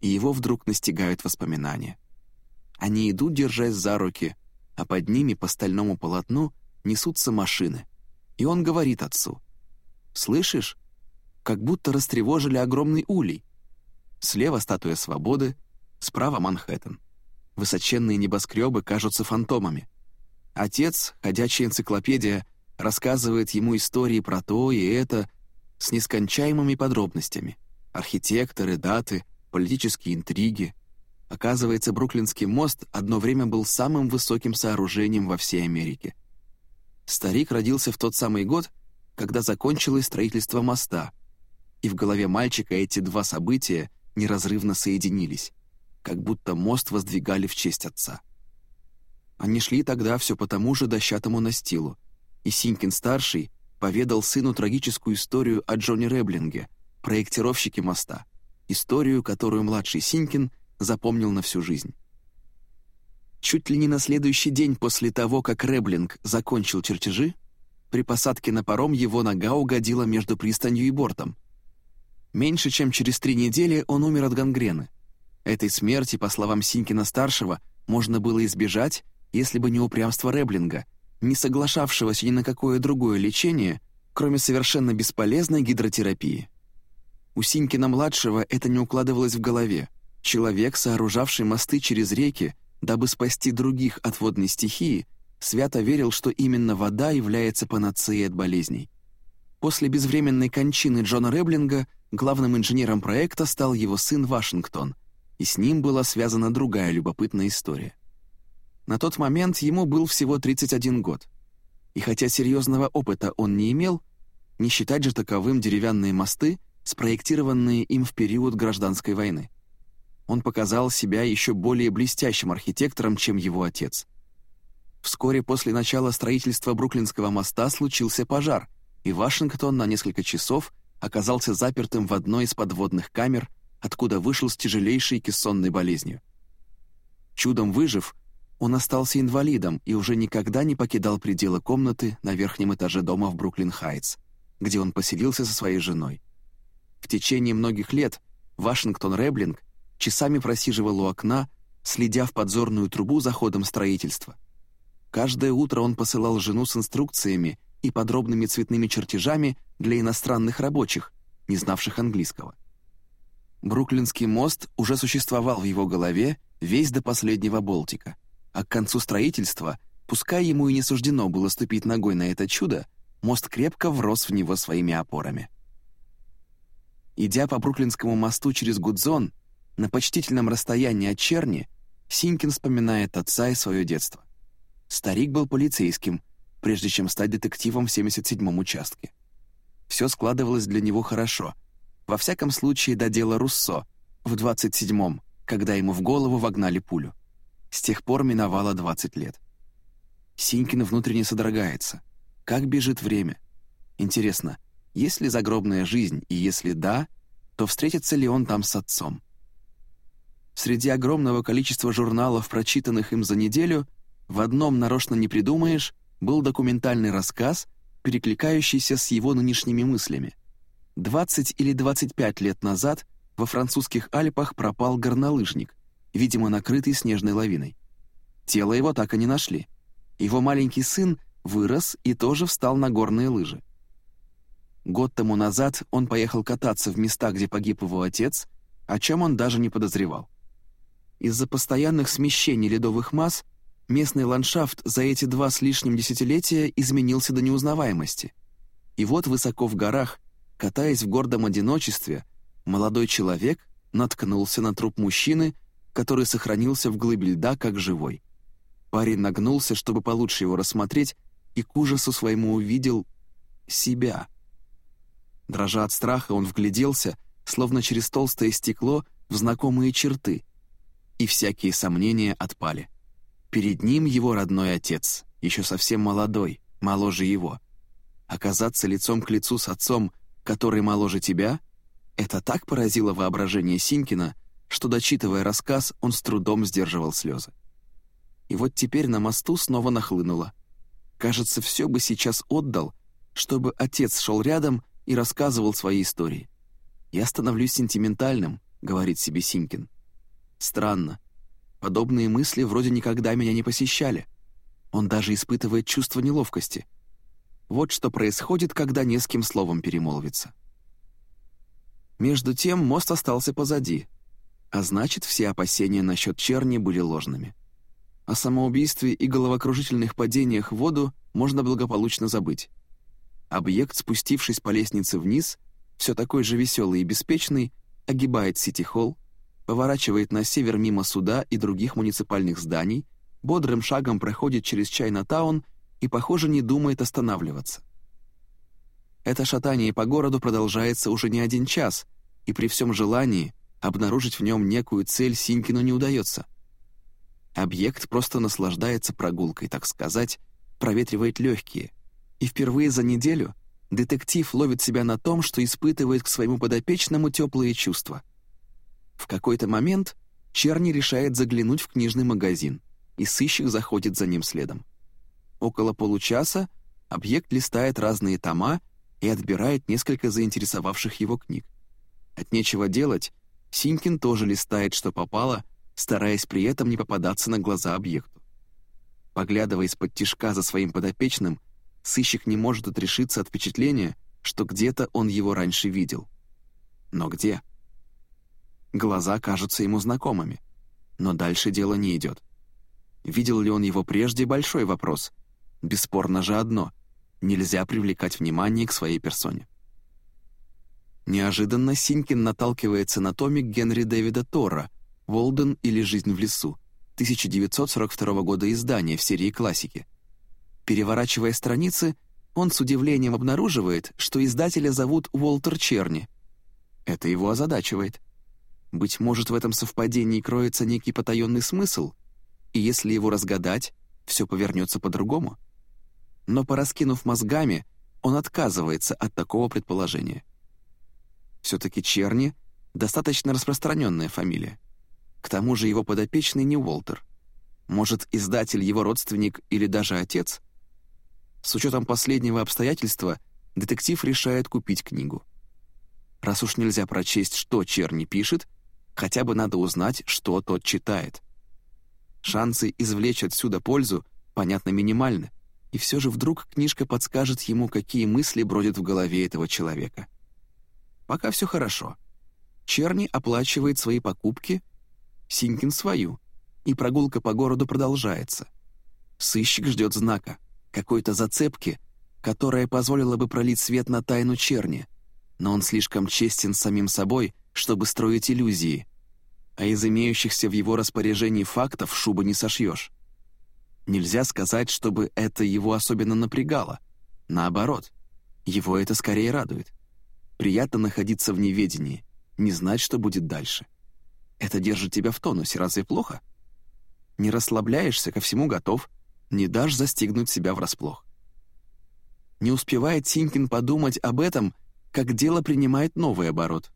и его вдруг настигают воспоминания. Они идут, держась за руки, а под ними по стальному полотну несутся машины. И он говорит отцу, «Слышишь? Как будто растревожили огромный улей. Слева статуя свободы, справа Манхэттен. Высоченные небоскребы кажутся фантомами. Отец, ходячая энциклопедия, рассказывает ему истории про то и это с нескончаемыми подробностями. Архитекторы, даты, политические интриги. Оказывается, Бруклинский мост одно время был самым высоким сооружением во всей Америке. Старик родился в тот самый год, когда закончилось строительство моста, и в голове мальчика эти два события неразрывно соединились, как будто мост воздвигали в честь отца. Они шли тогда все по тому же дощатому настилу, и Синькин-старший поведал сыну трагическую историю о Джонни Реблинге, проектировщике моста, историю, которую младший Синькин запомнил на всю жизнь. Чуть ли не на следующий день после того, как Реблинг закончил чертежи, при посадке на паром его нога угодила между пристанью и бортом. Меньше чем через три недели он умер от гангрены. Этой смерти, по словам Синькина-старшего, можно было избежать, если бы не упрямство Реблинга, не соглашавшегося ни на какое другое лечение, кроме совершенно бесполезной гидротерапии. У Синькина-младшего это не укладывалось в голове. Человек, сооружавший мосты через реки, дабы спасти других от водной стихии, свято верил, что именно вода является панацеей от болезней. После безвременной кончины Джона Реблинга главным инженером проекта стал его сын Вашингтон, и с ним была связана другая любопытная история. На тот момент ему был всего 31 год. И хотя серьезного опыта он не имел, не считать же таковым деревянные мосты, спроектированные им в период гражданской войны. Он показал себя еще более блестящим архитектором, чем его отец. Вскоре после начала строительства Бруклинского моста случился пожар, и Вашингтон на несколько часов оказался запертым в одной из подводных камер, откуда вышел с тяжелейшей кессонной болезнью. Чудом выжив, он остался инвалидом и уже никогда не покидал пределы комнаты на верхнем этаже дома в Бруклин-Хайтс, где он поселился со своей женой. В течение многих лет Вашингтон Реблинг часами просиживал у окна, следя в подзорную трубу за ходом строительства. Каждое утро он посылал жену с инструкциями и подробными цветными чертежами для иностранных рабочих, не знавших английского. Бруклинский мост уже существовал в его голове весь до последнего болтика — а к концу строительства, пускай ему и не суждено было ступить ногой на это чудо, мост крепко врос в него своими опорами. Идя по Бруклинскому мосту через Гудзон, на почтительном расстоянии от Черни, Синькин вспоминает отца и свое детство. Старик был полицейским, прежде чем стать детективом в 77-м участке. Все складывалось для него хорошо. Во всяком случае, до дела Руссо, в 27-м, когда ему в голову вогнали пулю. С тех пор миновало 20 лет. Синькин внутренне содрогается. Как бежит время? Интересно, есть ли загробная жизнь, и если да, то встретится ли он там с отцом? Среди огромного количества журналов, прочитанных им за неделю, в одном нарочно не придумаешь, был документальный рассказ, перекликающийся с его нынешними мыслями. 20 или 25 лет назад во французских Альпах пропал горнолыжник, видимо, накрытый снежной лавиной. Тело его так и не нашли. Его маленький сын вырос и тоже встал на горные лыжи. Год тому назад он поехал кататься в места, где погиб его отец, о чем он даже не подозревал. Из-за постоянных смещений ледовых масс местный ландшафт за эти два с лишним десятилетия изменился до неузнаваемости. И вот высоко в горах, катаясь в гордом одиночестве, молодой человек наткнулся на труп мужчины, который сохранился в глыбе льда как живой. Парень нагнулся, чтобы получше его рассмотреть, и к ужасу своему увидел себя. Дрожа от страха, он вгляделся, словно через толстое стекло, в знакомые черты, и всякие сомнения отпали. Перед ним его родной отец, еще совсем молодой, моложе его. Оказаться лицом к лицу с отцом, который моложе тебя, это так поразило воображение Синькина, что, дочитывая рассказ, он с трудом сдерживал слезы. И вот теперь на мосту снова нахлынуло. Кажется, все бы сейчас отдал, чтобы отец шел рядом и рассказывал свои истории. «Я становлюсь сентиментальным», — говорит себе Синькин. Странно. Подобные мысли вроде никогда меня не посещали. Он даже испытывает чувство неловкости. Вот что происходит, когда не с кем словом перемолвиться. Между тем мост остался позади, а значит, все опасения насчет черни были ложными. О самоубийстве и головокружительных падениях в воду можно благополучно забыть. Объект, спустившись по лестнице вниз, все такой же веселый и беспечный, огибает Сити-холл, поворачивает на север мимо суда и других муниципальных зданий, бодрым шагом проходит через Чайна-таун и, похоже, не думает останавливаться. Это шатание по городу продолжается уже не один час, и при всем желании обнаружить в нем некую цель Синькину не удается. Объект просто наслаждается прогулкой, так сказать, проветривает легкие, и впервые за неделю детектив ловит себя на том, что испытывает к своему подопечному теплые чувства — в какой-то момент Черни решает заглянуть в книжный магазин, и сыщик заходит за ним следом. Около получаса объект листает разные тома и отбирает несколько заинтересовавших его книг. От нечего делать, Синькин тоже листает, что попало, стараясь при этом не попадаться на глаза объекту. Поглядывая из-под тишка за своим подопечным, сыщик не может отрешиться от впечатления, что где-то он его раньше видел. Но где? — Глаза кажутся ему знакомыми. Но дальше дело не идет. Видел ли он его прежде — большой вопрос. Бесспорно же одно — нельзя привлекать внимание к своей персоне. Неожиданно Синькин наталкивается на томик Генри Дэвида Тора «Волден или жизнь в лесу» 1942 года издания в серии классики. Переворачивая страницы, он с удивлением обнаруживает, что издателя зовут Уолтер Черни. Это его озадачивает. Быть может, в этом совпадении кроется некий потаенный смысл, и если его разгадать, все повернется по-другому? Но, пораскинув мозгами, он отказывается от такого предположения. Все-таки Черни — достаточно распространенная фамилия. К тому же его подопечный не Уолтер. Может, издатель его родственник или даже отец? С учетом последнего обстоятельства, детектив решает купить книгу. Раз уж нельзя прочесть, что Черни пишет, Хотя бы надо узнать, что тот читает. Шансы извлечь отсюда пользу, понятно, минимальны, и все же вдруг книжка подскажет ему, какие мысли бродят в голове этого человека. Пока все хорошо. Черни оплачивает свои покупки, Синькин свою, и прогулка по городу продолжается. Сыщик ждет знака, какой-то зацепки, которая позволила бы пролить свет на тайну Черни, но он слишком честен самим собой — чтобы строить иллюзии, а из имеющихся в его распоряжении фактов шубы не сошьешь. Нельзя сказать, чтобы это его особенно напрягало. Наоборот, его это скорее радует. Приятно находиться в неведении, не знать, что будет дальше. Это держит тебя в тонусе, разве плохо? Не расслабляешься, ко всему готов, не дашь застигнуть себя врасплох. Не успевает Синькин подумать об этом, как дело принимает новый оборот.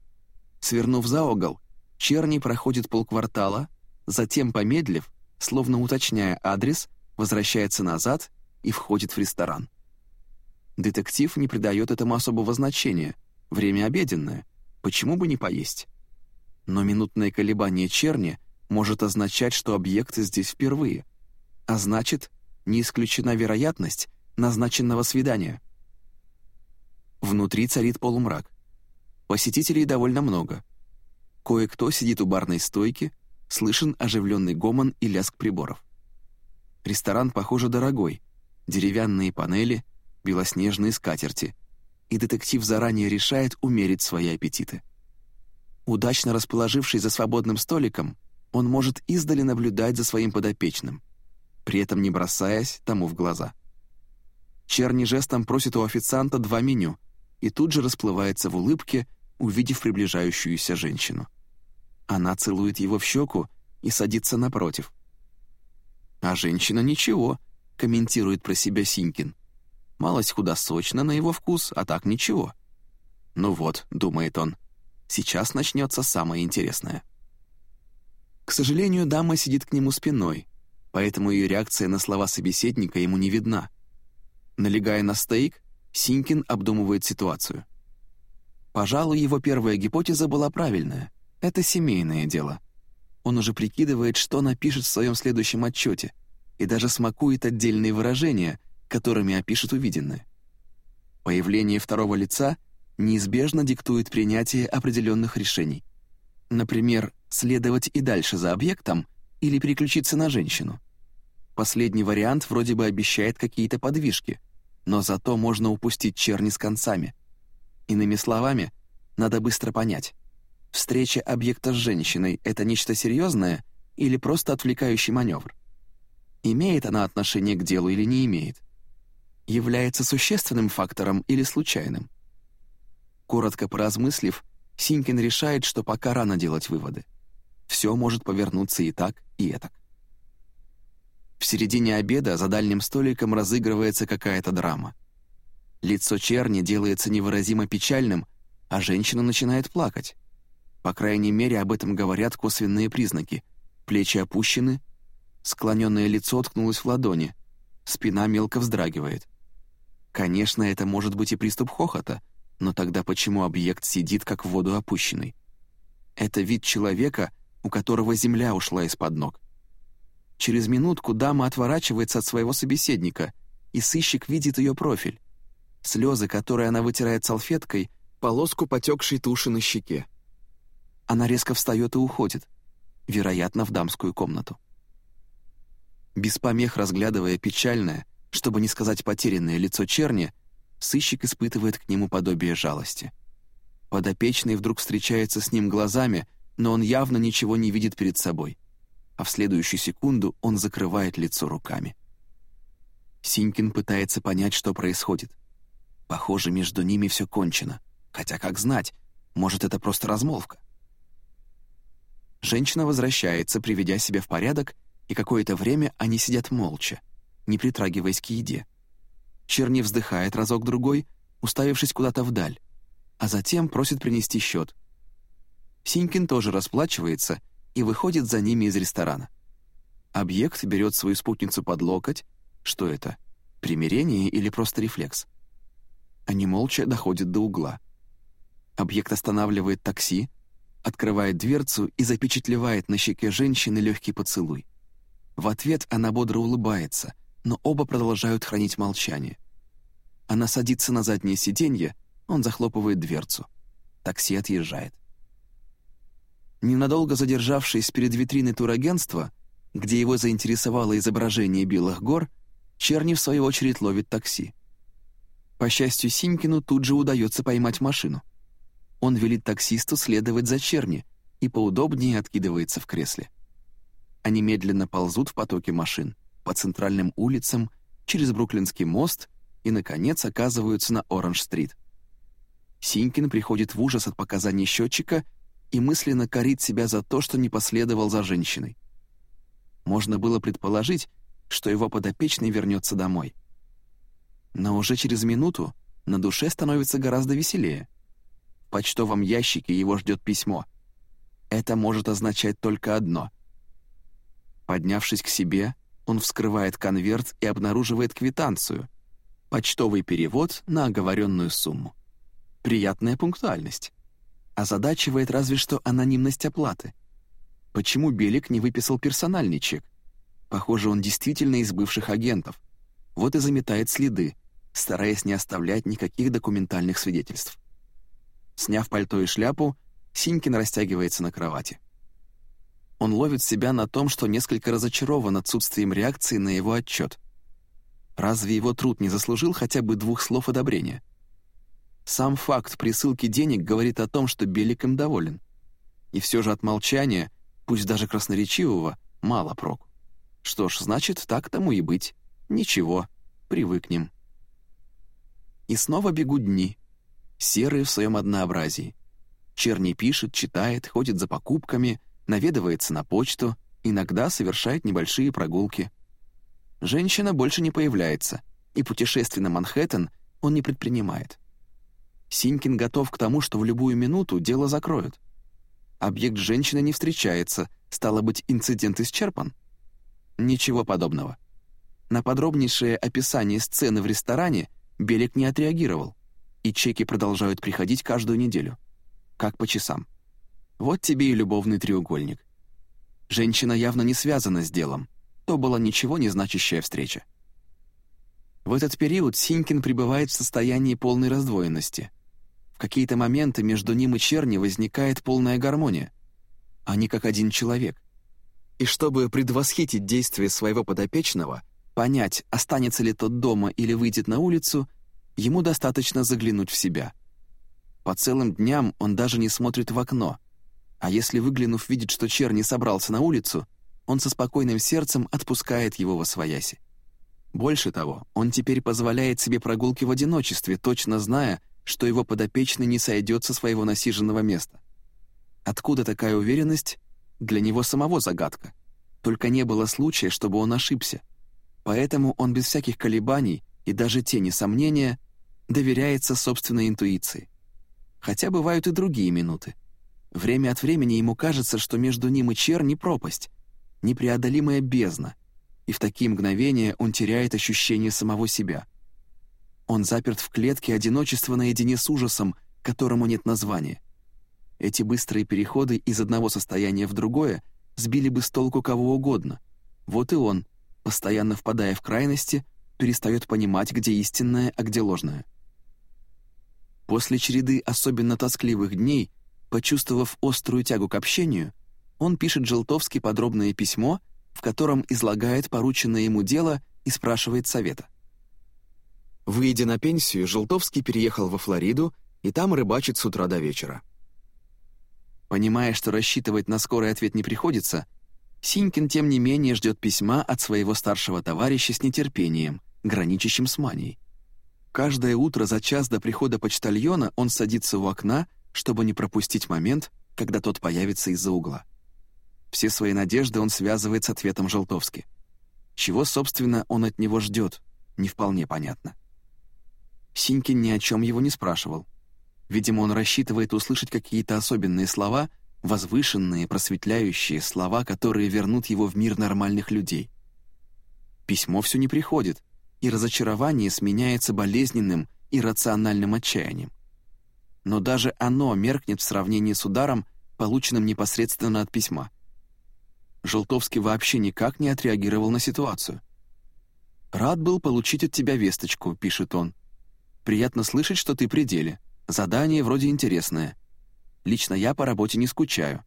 Свернув за угол, Черни проходит полквартала, затем, помедлив, словно уточняя адрес, возвращается назад и входит в ресторан. Детектив не придает этому особого значения. Время обеденное. Почему бы не поесть? Но минутное колебание черни может означать, что объект здесь впервые. А значит, не исключена вероятность назначенного свидания. Внутри царит полумрак. Посетителей довольно много. Кое-кто сидит у барной стойки, слышен оживленный гомон и лязг приборов. Ресторан, похоже, дорогой. Деревянные панели, белоснежные скатерти. И детектив заранее решает умерить свои аппетиты. Удачно расположившись за свободным столиком, он может издали наблюдать за своим подопечным, при этом не бросаясь тому в глаза. Черни жестом просит у официанта два меню и тут же расплывается в улыбке, увидев приближающуюся женщину. Она целует его в щеку и садится напротив. «А женщина ничего», — комментирует про себя Синькин. «Малость худосочна на его вкус, а так ничего». «Ну вот», — думает он, — «сейчас начнется самое интересное». К сожалению, дама сидит к нему спиной, поэтому ее реакция на слова собеседника ему не видна. Налегая на стейк, Синькин обдумывает ситуацию. Пожалуй, его первая гипотеза была правильная. Это семейное дело. Он уже прикидывает, что напишет в своем следующем отчете, и даже смакует отдельные выражения, которыми опишет увиденное. Появление второго лица неизбежно диктует принятие определенных решений. Например, следовать и дальше за объектом или переключиться на женщину. Последний вариант вроде бы обещает какие-то подвижки, но зато можно упустить черни с концами. Иными словами, надо быстро понять, встреча объекта с женщиной — это нечто серьезное или просто отвлекающий маневр? Имеет она отношение к делу или не имеет? Является существенным фактором или случайным? Коротко поразмыслив, Синькин решает, что пока рано делать выводы. Все может повернуться и так, и этак. В середине обеда за дальним столиком разыгрывается какая-то драма. Лицо черни делается невыразимо печальным, а женщина начинает плакать. По крайней мере, об этом говорят косвенные признаки. Плечи опущены, склоненное лицо ткнулось в ладони, спина мелко вздрагивает. Конечно, это может быть и приступ хохота, но тогда почему объект сидит, как в воду опущенный? Это вид человека, у которого земля ушла из-под ног. Через минутку дама отворачивается от своего собеседника, и сыщик видит ее профиль. Слезы, которые она вытирает салфеткой, полоску потекшей туши на щеке. Она резко встает и уходит, вероятно, в дамскую комнату. Без помех разглядывая печальное, чтобы не сказать потерянное лицо черни, сыщик испытывает к нему подобие жалости. Подопечный вдруг встречается с ним глазами, но он явно ничего не видит перед собой, а в следующую секунду он закрывает лицо руками. Синькин пытается понять, что происходит. Похоже, между ними все кончено. Хотя, как знать, может, это просто размолвка. Женщина возвращается, приведя себя в порядок, и какое-то время они сидят молча, не притрагиваясь к еде. Черни вздыхает разок-другой, уставившись куда-то вдаль, а затем просит принести счет. Синькин тоже расплачивается и выходит за ними из ресторана. Объект берет свою спутницу под локоть. Что это? Примирение или просто рефлекс? Они молча доходят до угла. Объект останавливает такси, открывает дверцу и запечатлевает на щеке женщины легкий поцелуй. В ответ она бодро улыбается, но оба продолжают хранить молчание. Она садится на заднее сиденье, он захлопывает дверцу. Такси отъезжает. Ненадолго задержавшись перед витриной турагентства, где его заинтересовало изображение белых гор, Черни в свою очередь ловит такси. По счастью, Синькину тут же удается поймать машину — он велит таксисту следовать за черни и поудобнее откидывается в кресле. Они медленно ползут в потоке машин, по центральным улицам, через Бруклинский мост и, наконец, оказываются на Оранж-стрит. Синькин приходит в ужас от показаний счетчика и мысленно корит себя за то, что не последовал за женщиной. Можно было предположить, что его подопечный вернется домой. Но уже через минуту на душе становится гораздо веселее — почтовом ящике его ждет письмо. Это может означать только одно. Поднявшись к себе, он вскрывает конверт и обнаруживает квитанцию. Почтовый перевод на оговоренную сумму. Приятная пунктуальность. Озадачивает разве что анонимность оплаты. Почему Белик не выписал персональный чек? Похоже, он действительно из бывших агентов. Вот и заметает следы, стараясь не оставлять никаких документальных свидетельств. Сняв пальто и шляпу, Синькин растягивается на кровати. Он ловит себя на том, что несколько разочарован отсутствием реакции на его отчет. Разве его труд не заслужил хотя бы двух слов одобрения? Сам факт присылки денег говорит о том, что Белик им доволен. И все же от молчания, пусть даже красноречивого, мало проку. Что ж, значит, так тому и быть. Ничего, привыкнем. И снова бегут дни, серые в своем однообразии. Черни пишет, читает, ходит за покупками, наведывается на почту, иногда совершает небольшие прогулки. Женщина больше не появляется, и путешествие на Манхэттен он не предпринимает. Синькин готов к тому, что в любую минуту дело закроют. Объект женщины не встречается, стало быть, инцидент исчерпан? Ничего подобного. На подробнейшее описание сцены в ресторане Белик не отреагировал, и чеки продолжают приходить каждую неделю. Как по часам. Вот тебе и любовный треугольник. Женщина явно не связана с делом. То была ничего не значащая встреча. В этот период Синькин пребывает в состоянии полной раздвоенности. В какие-то моменты между ним и Черни возникает полная гармония. Они как один человек. И чтобы предвосхитить действия своего подопечного, понять, останется ли тот дома или выйдет на улицу, ему достаточно заглянуть в себя. По целым дням он даже не смотрит в окно, а если, выглянув, видит, что Черни собрался на улицу, он со спокойным сердцем отпускает его во свояси. Больше того, он теперь позволяет себе прогулки в одиночестве, точно зная, что его подопечный не сойдет со своего насиженного места. Откуда такая уверенность? Для него самого загадка. Только не было случая, чтобы он ошибся. Поэтому он без всяких колебаний и даже тени сомнения доверяется собственной интуиции. Хотя бывают и другие минуты. Время от времени ему кажется, что между ним и Чер не пропасть, непреодолимая бездна, и в такие мгновения он теряет ощущение самого себя — он заперт в клетке одиночества наедине с ужасом, которому нет названия. Эти быстрые переходы из одного состояния в другое сбили бы с толку кого угодно. Вот и он, постоянно впадая в крайности, перестает понимать, где истинное, а где ложное. После череды особенно тоскливых дней, почувствовав острую тягу к общению, он пишет Желтовски подробное письмо, в котором излагает порученное ему дело и спрашивает совета. Выйдя на пенсию, Желтовский переехал во Флориду и там рыбачит с утра до вечера. Понимая, что рассчитывать на скорый ответ не приходится, Синькин, тем не менее, ждет письма от своего старшего товарища с нетерпением, граничащим с манией. Каждое утро за час до прихода почтальона он садится у окна, чтобы не пропустить момент, когда тот появится из-за угла. Все свои надежды он связывает с ответом Желтовски. Чего, собственно, он от него ждет, не вполне понятно. Синькин ни о чем его не спрашивал. Видимо, он рассчитывает услышать какие-то особенные слова, возвышенные, просветляющие слова, которые вернут его в мир нормальных людей. Письмо все не приходит, и разочарование сменяется болезненным и рациональным отчаянием. Но даже оно меркнет в сравнении с ударом, полученным непосредственно от письма. Желтовский вообще никак не отреагировал на ситуацию. «Рад был получить от тебя весточку», — пишет он. Приятно слышать, что ты при деле. Задание вроде интересное. Лично я по работе не скучаю.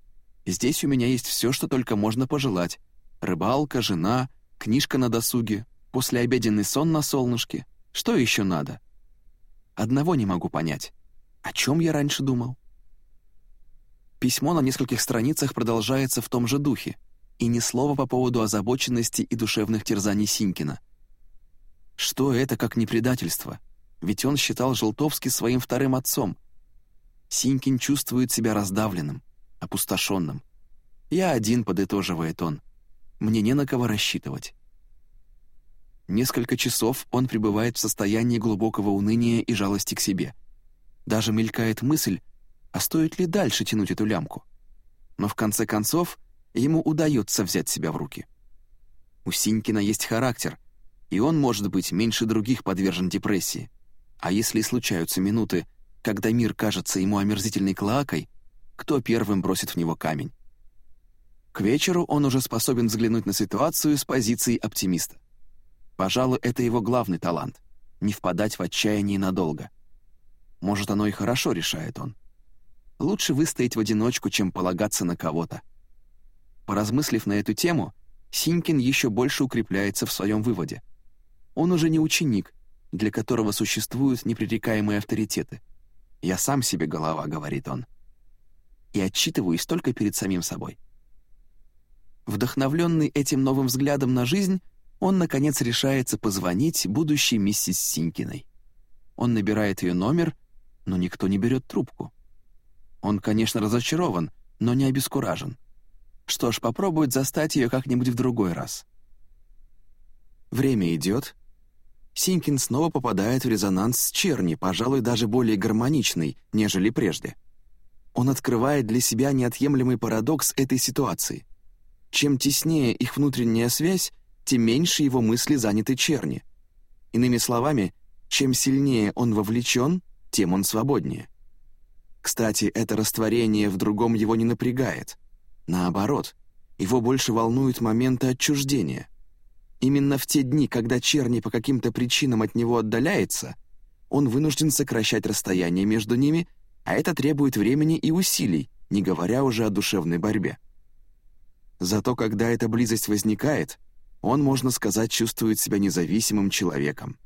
Здесь у меня есть все, что только можно пожелать. Рыбалка, жена, книжка на досуге, послеобеденный сон на солнышке. Что еще надо? Одного не могу понять. О чем я раньше думал? Письмо на нескольких страницах продолжается в том же духе, и ни слова по поводу озабоченности и душевных терзаний Синькина. Что это, как не предательство? Ведь он считал Желтовский своим вторым отцом. Синькин чувствует себя раздавленным, опустошенным. «Я один», — подытоживает он. «Мне не на кого рассчитывать». Несколько часов он пребывает в состоянии глубокого уныния и жалости к себе. Даже мелькает мысль, а стоит ли дальше тянуть эту лямку? Но в конце концов ему удается взять себя в руки. У Синькина есть характер, и он, может быть, меньше других подвержен депрессии. А если случаются минуты, когда мир кажется ему омерзительной клоакой, кто первым бросит в него камень? К вечеру он уже способен взглянуть на ситуацию с позиции оптимиста. Пожалуй, это его главный талант — не впадать в отчаяние надолго. Может, оно и хорошо, решает он. Лучше выстоять в одиночку, чем полагаться на кого-то. Поразмыслив на эту тему, Синькин еще больше укрепляется в своем выводе. Он уже не ученик, для которого существуют непререкаемые авторитеты. «Я сам себе голова», — говорит он. и отчитываюсь только перед самим собой. Вдохновленный этим новым взглядом на жизнь, он, наконец, решается позвонить будущей миссис Синькиной. Он набирает ее номер, но никто не берет трубку. Он, конечно, разочарован, но не обескуражен. Что ж, попробует застать ее как-нибудь в другой раз. Время идет. Синькин снова попадает в резонанс с Черни, пожалуй, даже более гармоничный, нежели прежде. Он открывает для себя неотъемлемый парадокс этой ситуации. Чем теснее их внутренняя связь, тем меньше его мысли заняты Черни. Иными словами, чем сильнее он вовлечен, тем он свободнее. Кстати, это растворение в другом его не напрягает. Наоборот, его больше волнуют моменты отчуждения. Именно в те дни, когда Черни по каким-то причинам от него отдаляется, он вынужден сокращать расстояние между ними, а это требует времени и усилий, не говоря уже о душевной борьбе. Зато когда эта близость возникает, он, можно сказать, чувствует себя независимым человеком.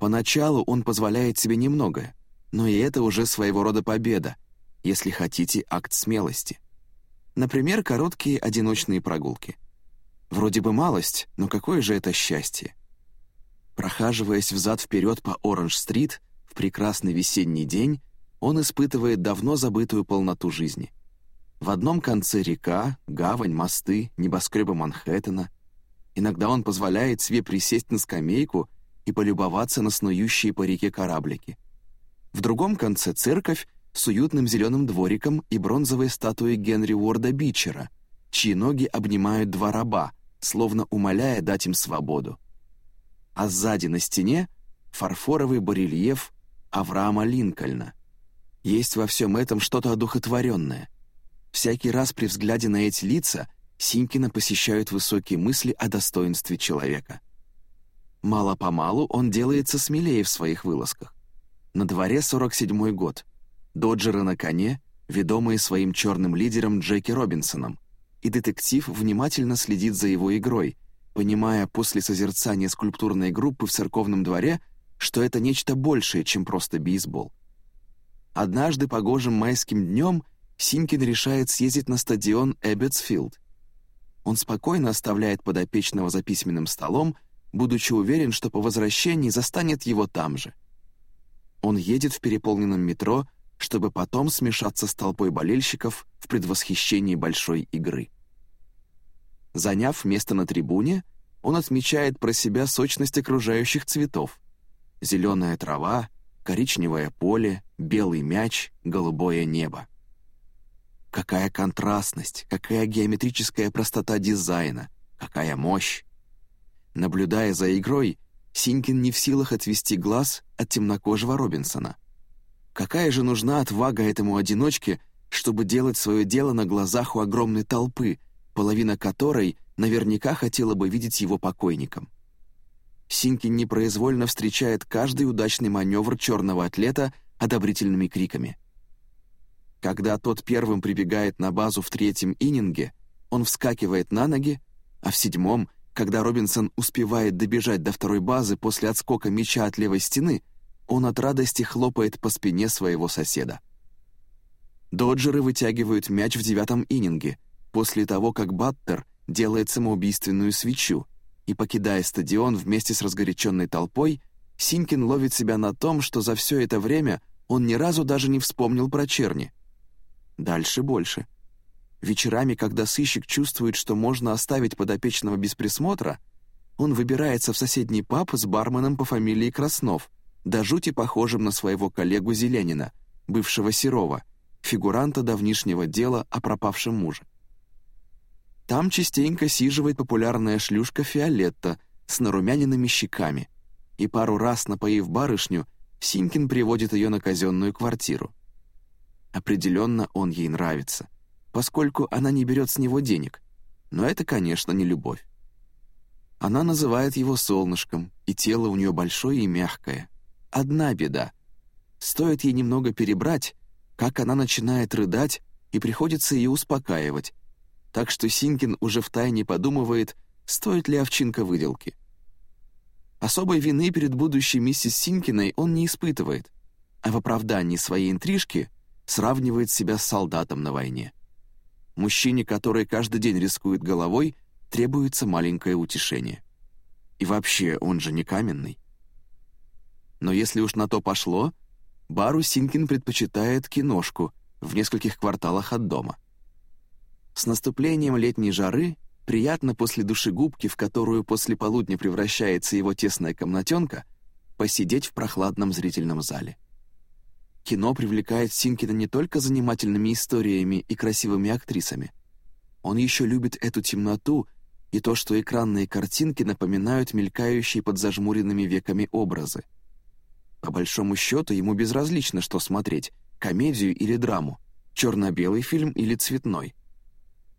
Поначалу он позволяет себе немногое, но и это уже своего рода победа, если хотите, акт смелости. Например, короткие одиночные прогулки. Вроде бы малость, но какое же это счастье. Прохаживаясь взад-вперед по Оранж-стрит в прекрасный весенний день, он испытывает давно забытую полноту жизни. В одном конце река, гавань, мосты, небоскребы Манхэттена. Иногда он позволяет себе присесть на скамейку и полюбоваться на снующие по реке кораблики. В другом конце церковь с уютным зеленым двориком и бронзовой статуей Генри Уорда Бичера, чьи ноги обнимают два раба, словно умоляя дать им свободу. А сзади на стене фарфоровый барельеф Авраама Линкольна. Есть во всем этом что-то одухотворенное. Всякий раз при взгляде на эти лица Синькина посещают высокие мысли о достоинстве человека. Мало-помалу он делается смелее в своих вылазках. На дворе 47-й год. Доджеры на коне, ведомые своим черным лидером Джеки Робинсоном, и детектив внимательно следит за его игрой, понимая после созерцания скульптурной группы в церковном дворе, что это нечто большее, чем просто бейсбол. Однажды погожим майским днем Синкин решает съездить на стадион Эббетсфилд. Он спокойно оставляет подопечного за письменным столом, будучи уверен, что по возвращении застанет его там же. Он едет в переполненном метро, чтобы потом смешаться с толпой болельщиков в предвосхищении большой игры. Заняв место на трибуне, он отмечает про себя сочность окружающих цветов. Зеленая трава, коричневое поле, белый мяч, голубое небо. Какая контрастность, какая геометрическая простота дизайна, какая мощь. Наблюдая за игрой, Синькин не в силах отвести глаз от темнокожего Робинсона. Какая же нужна отвага этому одиночке, чтобы делать свое дело на глазах у огромной толпы, половина которой наверняка хотела бы видеть его покойником. Синькин непроизвольно встречает каждый удачный маневр черного атлета одобрительными криками. Когда тот первым прибегает на базу в третьем ининге, он вскакивает на ноги, а в седьмом — когда Робинсон успевает добежать до второй базы после отскока мяча от левой стены, он от радости хлопает по спине своего соседа. Доджеры вытягивают мяч в девятом ининге, после того, как Баттер делает самоубийственную свечу, и, покидая стадион вместе с разгоряченной толпой, Синкин ловит себя на том, что за все это время он ни разу даже не вспомнил про черни. Дальше больше — Вечерами, когда сыщик чувствует, что можно оставить подопечного без присмотра, он выбирается в соседний паб с барменом по фамилии Краснов, до жути похожим на своего коллегу Зеленина, бывшего Серова, фигуранта давнишнего дела о пропавшем муже. Там частенько сиживает популярная шлюшка Фиолетта с нарумяненными щеками, и пару раз, напоив барышню, Синкин приводит ее на казенную квартиру. Определенно он ей нравится поскольку она не берет с него денег. Но это, конечно, не любовь. Она называет его солнышком, и тело у нее большое и мягкое. Одна беда. Стоит ей немного перебрать, как она начинает рыдать, и приходится ее успокаивать. Так что Синкин уже втайне подумывает, стоит ли овчинка выделки. Особой вины перед будущей миссис Синкиной он не испытывает, а в оправдании своей интрижки сравнивает себя с солдатом на войне. Мужчине, который каждый день рискует головой, требуется маленькое утешение. И вообще, он же не каменный. Но если уж на то пошло, Бару Синкин предпочитает киношку в нескольких кварталах от дома. С наступлением летней жары приятно после душегубки, в которую после полудня превращается его тесная комнатенка, посидеть в прохладном зрительном зале. Кино привлекает Синкина не только занимательными историями и красивыми актрисами. Он еще любит эту темноту и то, что экранные картинки напоминают мелькающие под зажмуренными веками образы. По большому счету ему безразлично, что смотреть — комедию или драму, черно-белый фильм или цветной.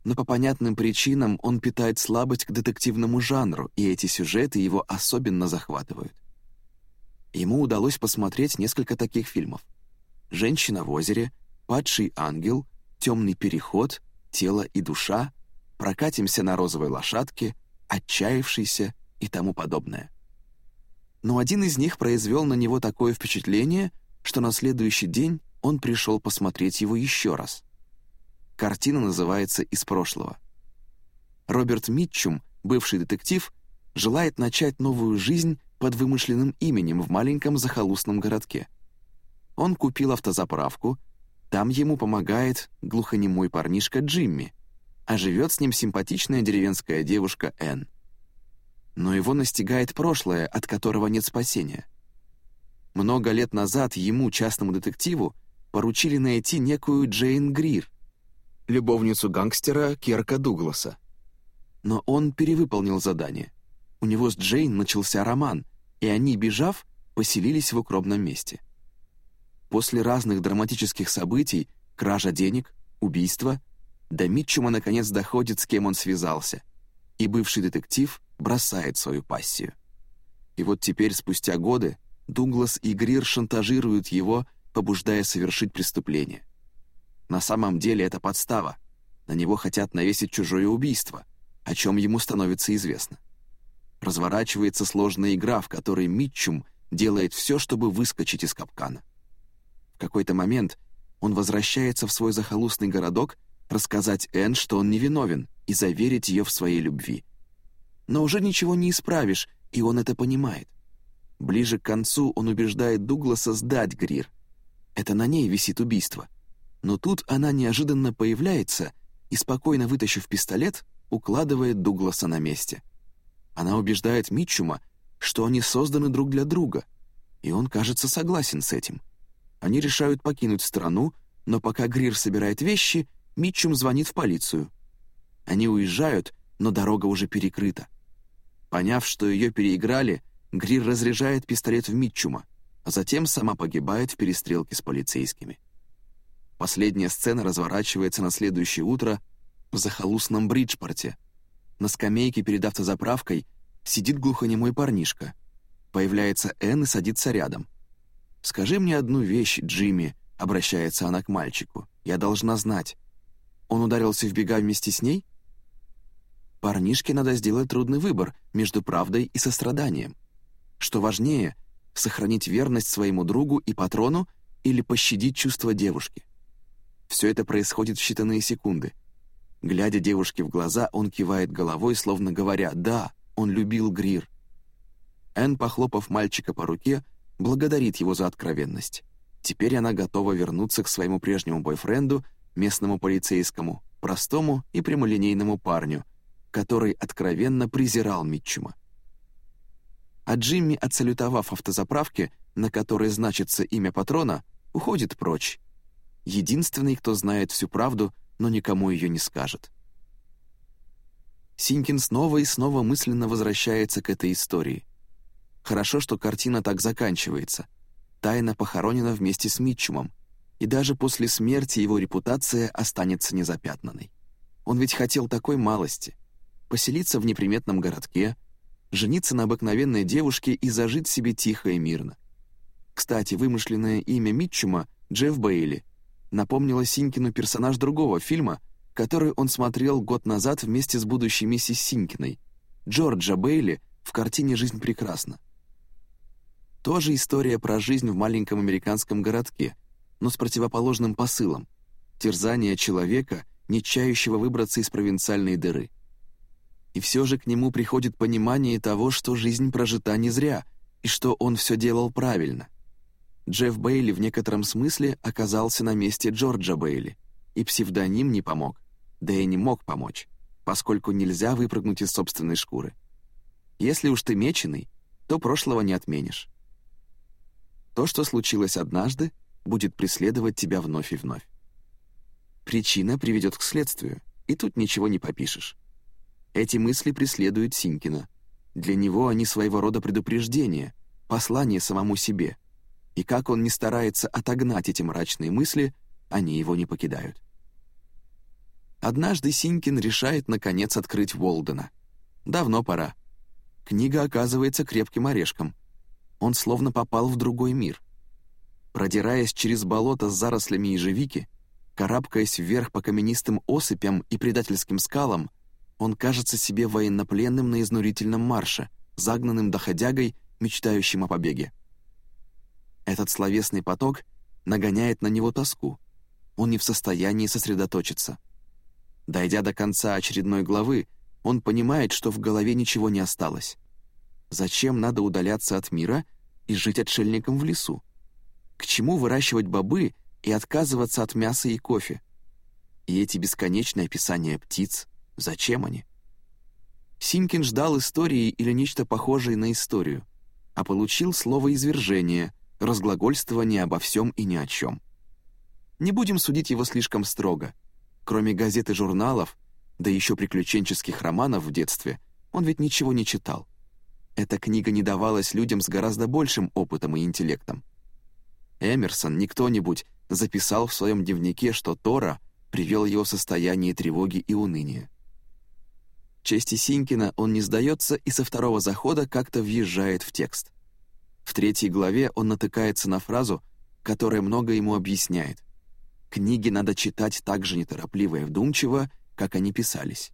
Но по понятным причинам он питает слабость к детективному жанру, и эти сюжеты его особенно захватывают. Ему удалось посмотреть несколько таких фильмов. «Женщина в озере», «Падший ангел», «Темный переход», «Тело и душа», «Прокатимся на розовой лошадке», «Отчаявшийся» и тому подобное. Но один из них произвел на него такое впечатление, что на следующий день он пришел посмотреть его еще раз. Картина называется «Из прошлого». Роберт Митчум, бывший детектив, желает начать новую жизнь под вымышленным именем в маленьком захолустном городке. Он купил автозаправку, там ему помогает глухонемой парнишка Джимми, а живет с ним симпатичная деревенская девушка Энн. Но его настигает прошлое, от которого нет спасения. Много лет назад ему, частному детективу, поручили найти некую Джейн Грир, любовницу гангстера Керка Дугласа. Но он перевыполнил задание. У него с Джейн начался роман, и они, бежав, поселились в укромном месте. После разных драматических событий, кража денег, убийство, до Митчума наконец доходит, с кем он связался, и бывший детектив бросает свою пассию. И вот теперь, спустя годы, Дуглас и Грир шантажируют его, побуждая совершить преступление. На самом деле это подстава. На него хотят навесить чужое убийство, о чем ему становится известно разворачивается сложная игра, в которой Митчум делает все, чтобы выскочить из капкана. В какой-то момент он возвращается в свой захолустный городок рассказать Энн, что он невиновен, и заверить ее в своей любви. Но уже ничего не исправишь, и он это понимает. Ближе к концу он убеждает Дугласа сдать Грир. Это на ней висит убийство. Но тут она неожиданно появляется и, спокойно вытащив пистолет, укладывает Дугласа на месте — она убеждает Митчума, что они созданы друг для друга, и он, кажется, согласен с этим. Они решают покинуть страну, но пока Грир собирает вещи, Митчум звонит в полицию. Они уезжают, но дорога уже перекрыта. Поняв, что ее переиграли, Грир разряжает пистолет в Митчума, а затем сама погибает в перестрелке с полицейскими. Последняя сцена разворачивается на следующее утро в захолустном Бриджпорте, на скамейке перед автозаправкой сидит глухонемой парнишка. Появляется Энн и садится рядом. «Скажи мне одну вещь, Джимми», — обращается она к мальчику. «Я должна знать. Он ударился в бега вместе с ней?» Парнишке надо сделать трудный выбор между правдой и состраданием. Что важнее, сохранить верность своему другу и патрону или пощадить чувства девушки? Все это происходит в считанные секунды — Глядя девушке в глаза, он кивает головой, словно говоря «Да, он любил Грир». Энн, похлопав мальчика по руке, благодарит его за откровенность. Теперь она готова вернуться к своему прежнему бойфренду, местному полицейскому, простому и прямолинейному парню, который откровенно презирал Митчума. А Джимми, отсалютовав автозаправке, на которой значится имя патрона, уходит прочь. Единственный, кто знает всю правду — но никому ее не скажет. Синькин снова и снова мысленно возвращается к этой истории. Хорошо, что картина так заканчивается. Тайна похоронена вместе с Митчумом, и даже после смерти его репутация останется незапятнанной. Он ведь хотел такой малости — поселиться в неприметном городке, жениться на обыкновенной девушке и зажить себе тихо и мирно. Кстати, вымышленное имя Митчума — Джефф Бейли — напомнила Синькину персонаж другого фильма, который он смотрел год назад вместе с будущей миссис Синькиной, Джорджа Бейли в картине «Жизнь прекрасна». Тоже история про жизнь в маленьком американском городке, но с противоположным посылом — терзание человека, не чающего выбраться из провинциальной дыры. И все же к нему приходит понимание того, что жизнь прожита не зря, и что он все делал правильно. Джефф Бейли в некотором смысле оказался на месте Джорджа Бейли, и псевдоним не помог, да и не мог помочь, поскольку нельзя выпрыгнуть из собственной шкуры. Если уж ты меченый, то прошлого не отменишь. То, что случилось однажды, будет преследовать тебя вновь и вновь. Причина приведет к следствию, и тут ничего не попишешь. Эти мысли преследуют Синькина. Для него они своего рода предупреждение, послание самому себе. И как он не старается отогнать эти мрачные мысли, они его не покидают. Однажды Синькин решает, наконец, открыть Волдена. Давно пора. Книга оказывается крепким орешком. Он словно попал в другой мир. Продираясь через болото с зарослями ежевики, карабкаясь вверх по каменистым осыпям и предательским скалам, он кажется себе военнопленным на изнурительном марше, загнанным доходягой, мечтающим о побеге. Этот словесный поток нагоняет на него тоску. Он не в состоянии сосредоточиться. Дойдя до конца очередной главы, он понимает, что в голове ничего не осталось. Зачем надо удаляться от мира и жить отшельником в лесу? К чему выращивать бобы и отказываться от мяса и кофе? И эти бесконечные описания птиц, зачем они? Синкин ждал истории или нечто похожее на историю, а получил слово «извержение», разглагольствование обо всем и ни о чем. Не будем судить его слишком строго. Кроме газет и журналов, да еще приключенческих романов в детстве, он ведь ничего не читал. Эта книга не давалась людям с гораздо большим опытом и интеллектом. Эмерсон, не кто-нибудь, записал в своем дневнике, что Тора привел его в состояние тревоги и уныния. Чести Синькина он не сдается и со второго захода как-то въезжает в текст. В третьей главе он натыкается на фразу, которая много ему объясняет. Книги надо читать так же неторопливо и вдумчиво, как они писались.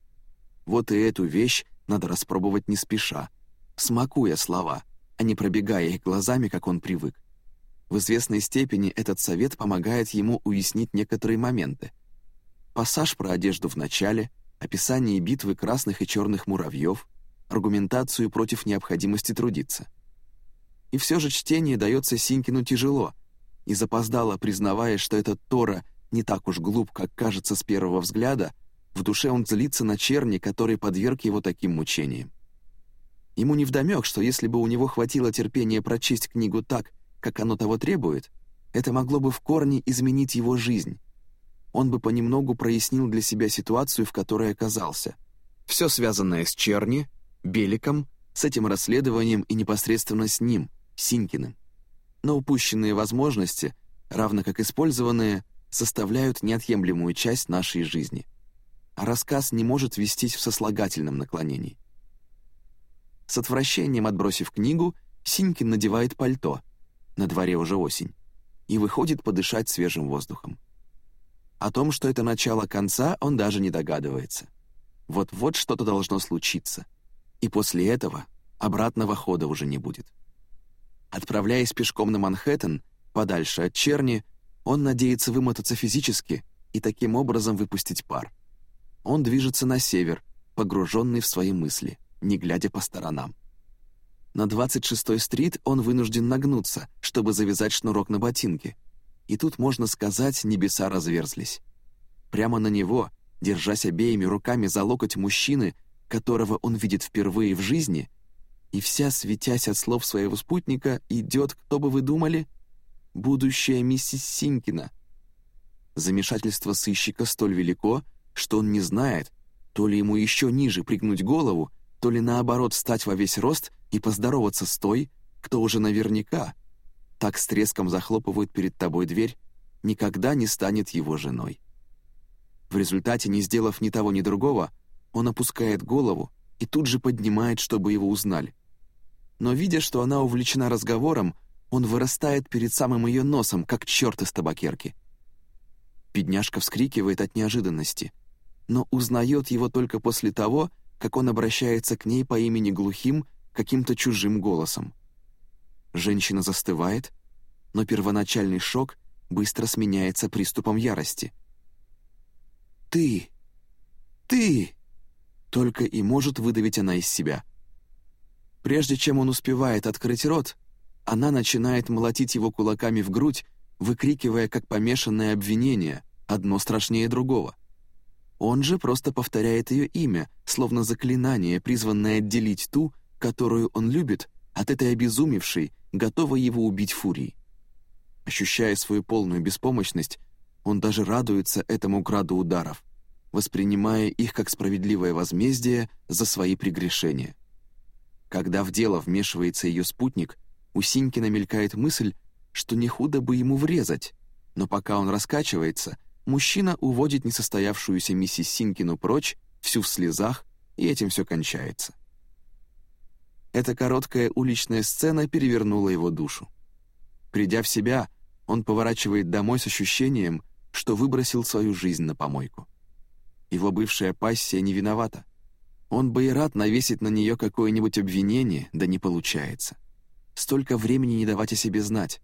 Вот и эту вещь надо распробовать не спеша, смакуя слова, а не пробегая их глазами, как он привык. В известной степени этот совет помогает ему уяснить некоторые моменты. Пассаж про одежду в начале, описание битвы красных и черных муравьев, аргументацию против необходимости трудиться. И все же чтение дается Синькину тяжело, и запоздало, признавая, что этот Тора не так уж глуп, как кажется с первого взгляда, в душе он злится на черни, который подверг его таким мучениям. Ему невдомёк, что если бы у него хватило терпения прочесть книгу так, как оно того требует, это могло бы в корне изменить его жизнь. Он бы понемногу прояснил для себя ситуацию, в которой оказался. Все связанное с Черни, Беликом, с этим расследованием и непосредственно с ним, Синькиным. Но упущенные возможности, равно как использованные, составляют неотъемлемую часть нашей жизни. А рассказ не может вестись в сослагательном наклонении. С отвращением отбросив книгу, Синькин надевает пальто, на дворе уже осень, и выходит подышать свежим воздухом. О том, что это начало конца, он даже не догадывается. Вот-вот что-то должно случиться, и после этого обратного хода уже не будет. Отправляясь пешком на Манхэттен, подальше от Черни, он надеется вымотаться физически и таким образом выпустить пар. Он движется на север, погруженный в свои мысли, не глядя по сторонам. На 26-й стрит он вынужден нагнуться, чтобы завязать шнурок на ботинке. И тут, можно сказать, небеса разверзлись. Прямо на него, держась обеими руками за локоть мужчины, которого он видит впервые в жизни, и вся, светясь от слов своего спутника, идет, кто бы вы думали, будущая миссис Синкина. Замешательство сыщика столь велико, что он не знает, то ли ему еще ниже пригнуть голову, то ли наоборот встать во весь рост и поздороваться с той, кто уже наверняка, так с треском захлопывают перед тобой дверь, никогда не станет его женой. В результате, не сделав ни того, ни другого, он опускает голову и тут же поднимает, чтобы его узнали. Но видя, что она увлечена разговором, он вырастает перед самым ее носом, как черт из табакерки. Бедняжка вскрикивает от неожиданности, но узнает его только после того, как он обращается к ней по имени глухим, каким-то чужим голосом. Женщина застывает, но первоначальный шок быстро сменяется приступом ярости. «Ты! Ты!» Только и может выдавить она из себя. Прежде чем он успевает открыть рот, она начинает молотить его кулаками в грудь, выкрикивая как помешанное обвинение, одно страшнее другого. Он же просто повторяет ее имя, словно заклинание, призванное отделить ту, которую он любит, от этой обезумевшей, готовой его убить фурии. Ощущая свою полную беспомощность, он даже радуется этому граду ударов, воспринимая их как справедливое возмездие за свои прегрешения. Когда в дело вмешивается ее спутник, у Синькина мелькает мысль, что не худо бы ему врезать, но пока он раскачивается, мужчина уводит несостоявшуюся миссис Синкину прочь, всю в слезах, и этим все кончается. Эта короткая уличная сцена перевернула его душу. Придя в себя, он поворачивает домой с ощущением, что выбросил свою жизнь на помойку. Его бывшая пассия не виновата. Он бы и рад навесить на нее какое-нибудь обвинение, да не получается. Столько времени не давать о себе знать.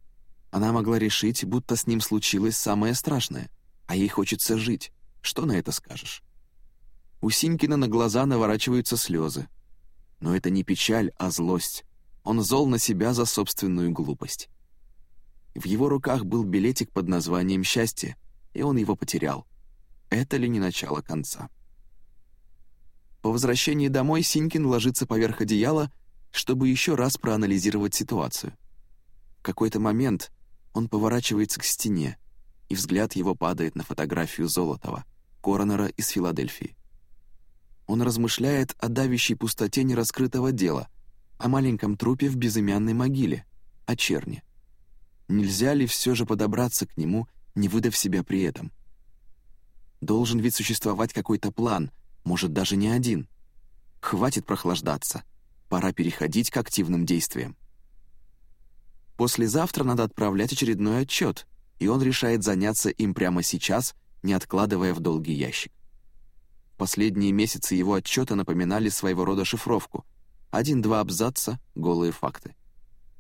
Она могла решить, будто с ним случилось самое страшное, а ей хочется жить. Что на это скажешь? У Синькина на глаза наворачиваются слезы. Но это не печаль, а злость. Он зол на себя за собственную глупость. В его руках был билетик под названием «Счастье», и он его потерял. Это ли не начало конца? По возвращении домой Синькин ложится поверх одеяла, чтобы еще раз проанализировать ситуацию. В какой-то момент он поворачивается к стене, и взгляд его падает на фотографию Золотова, коронера из Филадельфии. Он размышляет о давящей пустоте нераскрытого дела, о маленьком трупе в безымянной могиле, о черне. Нельзя ли все же подобраться к нему, не выдав себя при этом? Должен ведь существовать какой-то план, может, даже не один. Хватит прохлаждаться, пора переходить к активным действиям. Послезавтра надо отправлять очередной отчет, и он решает заняться им прямо сейчас, не откладывая в долгий ящик. Последние месяцы его отчета напоминали своего рода шифровку. Один-два абзаца, голые факты.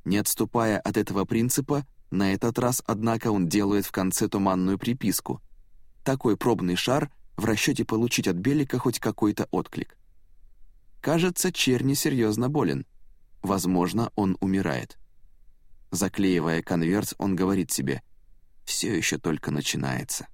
Не отступая от этого принципа, на этот раз, однако, он делает в конце туманную приписку. Такой пробный шар в расчете получить от Белика хоть какой-то отклик. Кажется, Черни серьезно болен. Возможно, он умирает. Заклеивая конверт, он говорит себе «Все еще только начинается».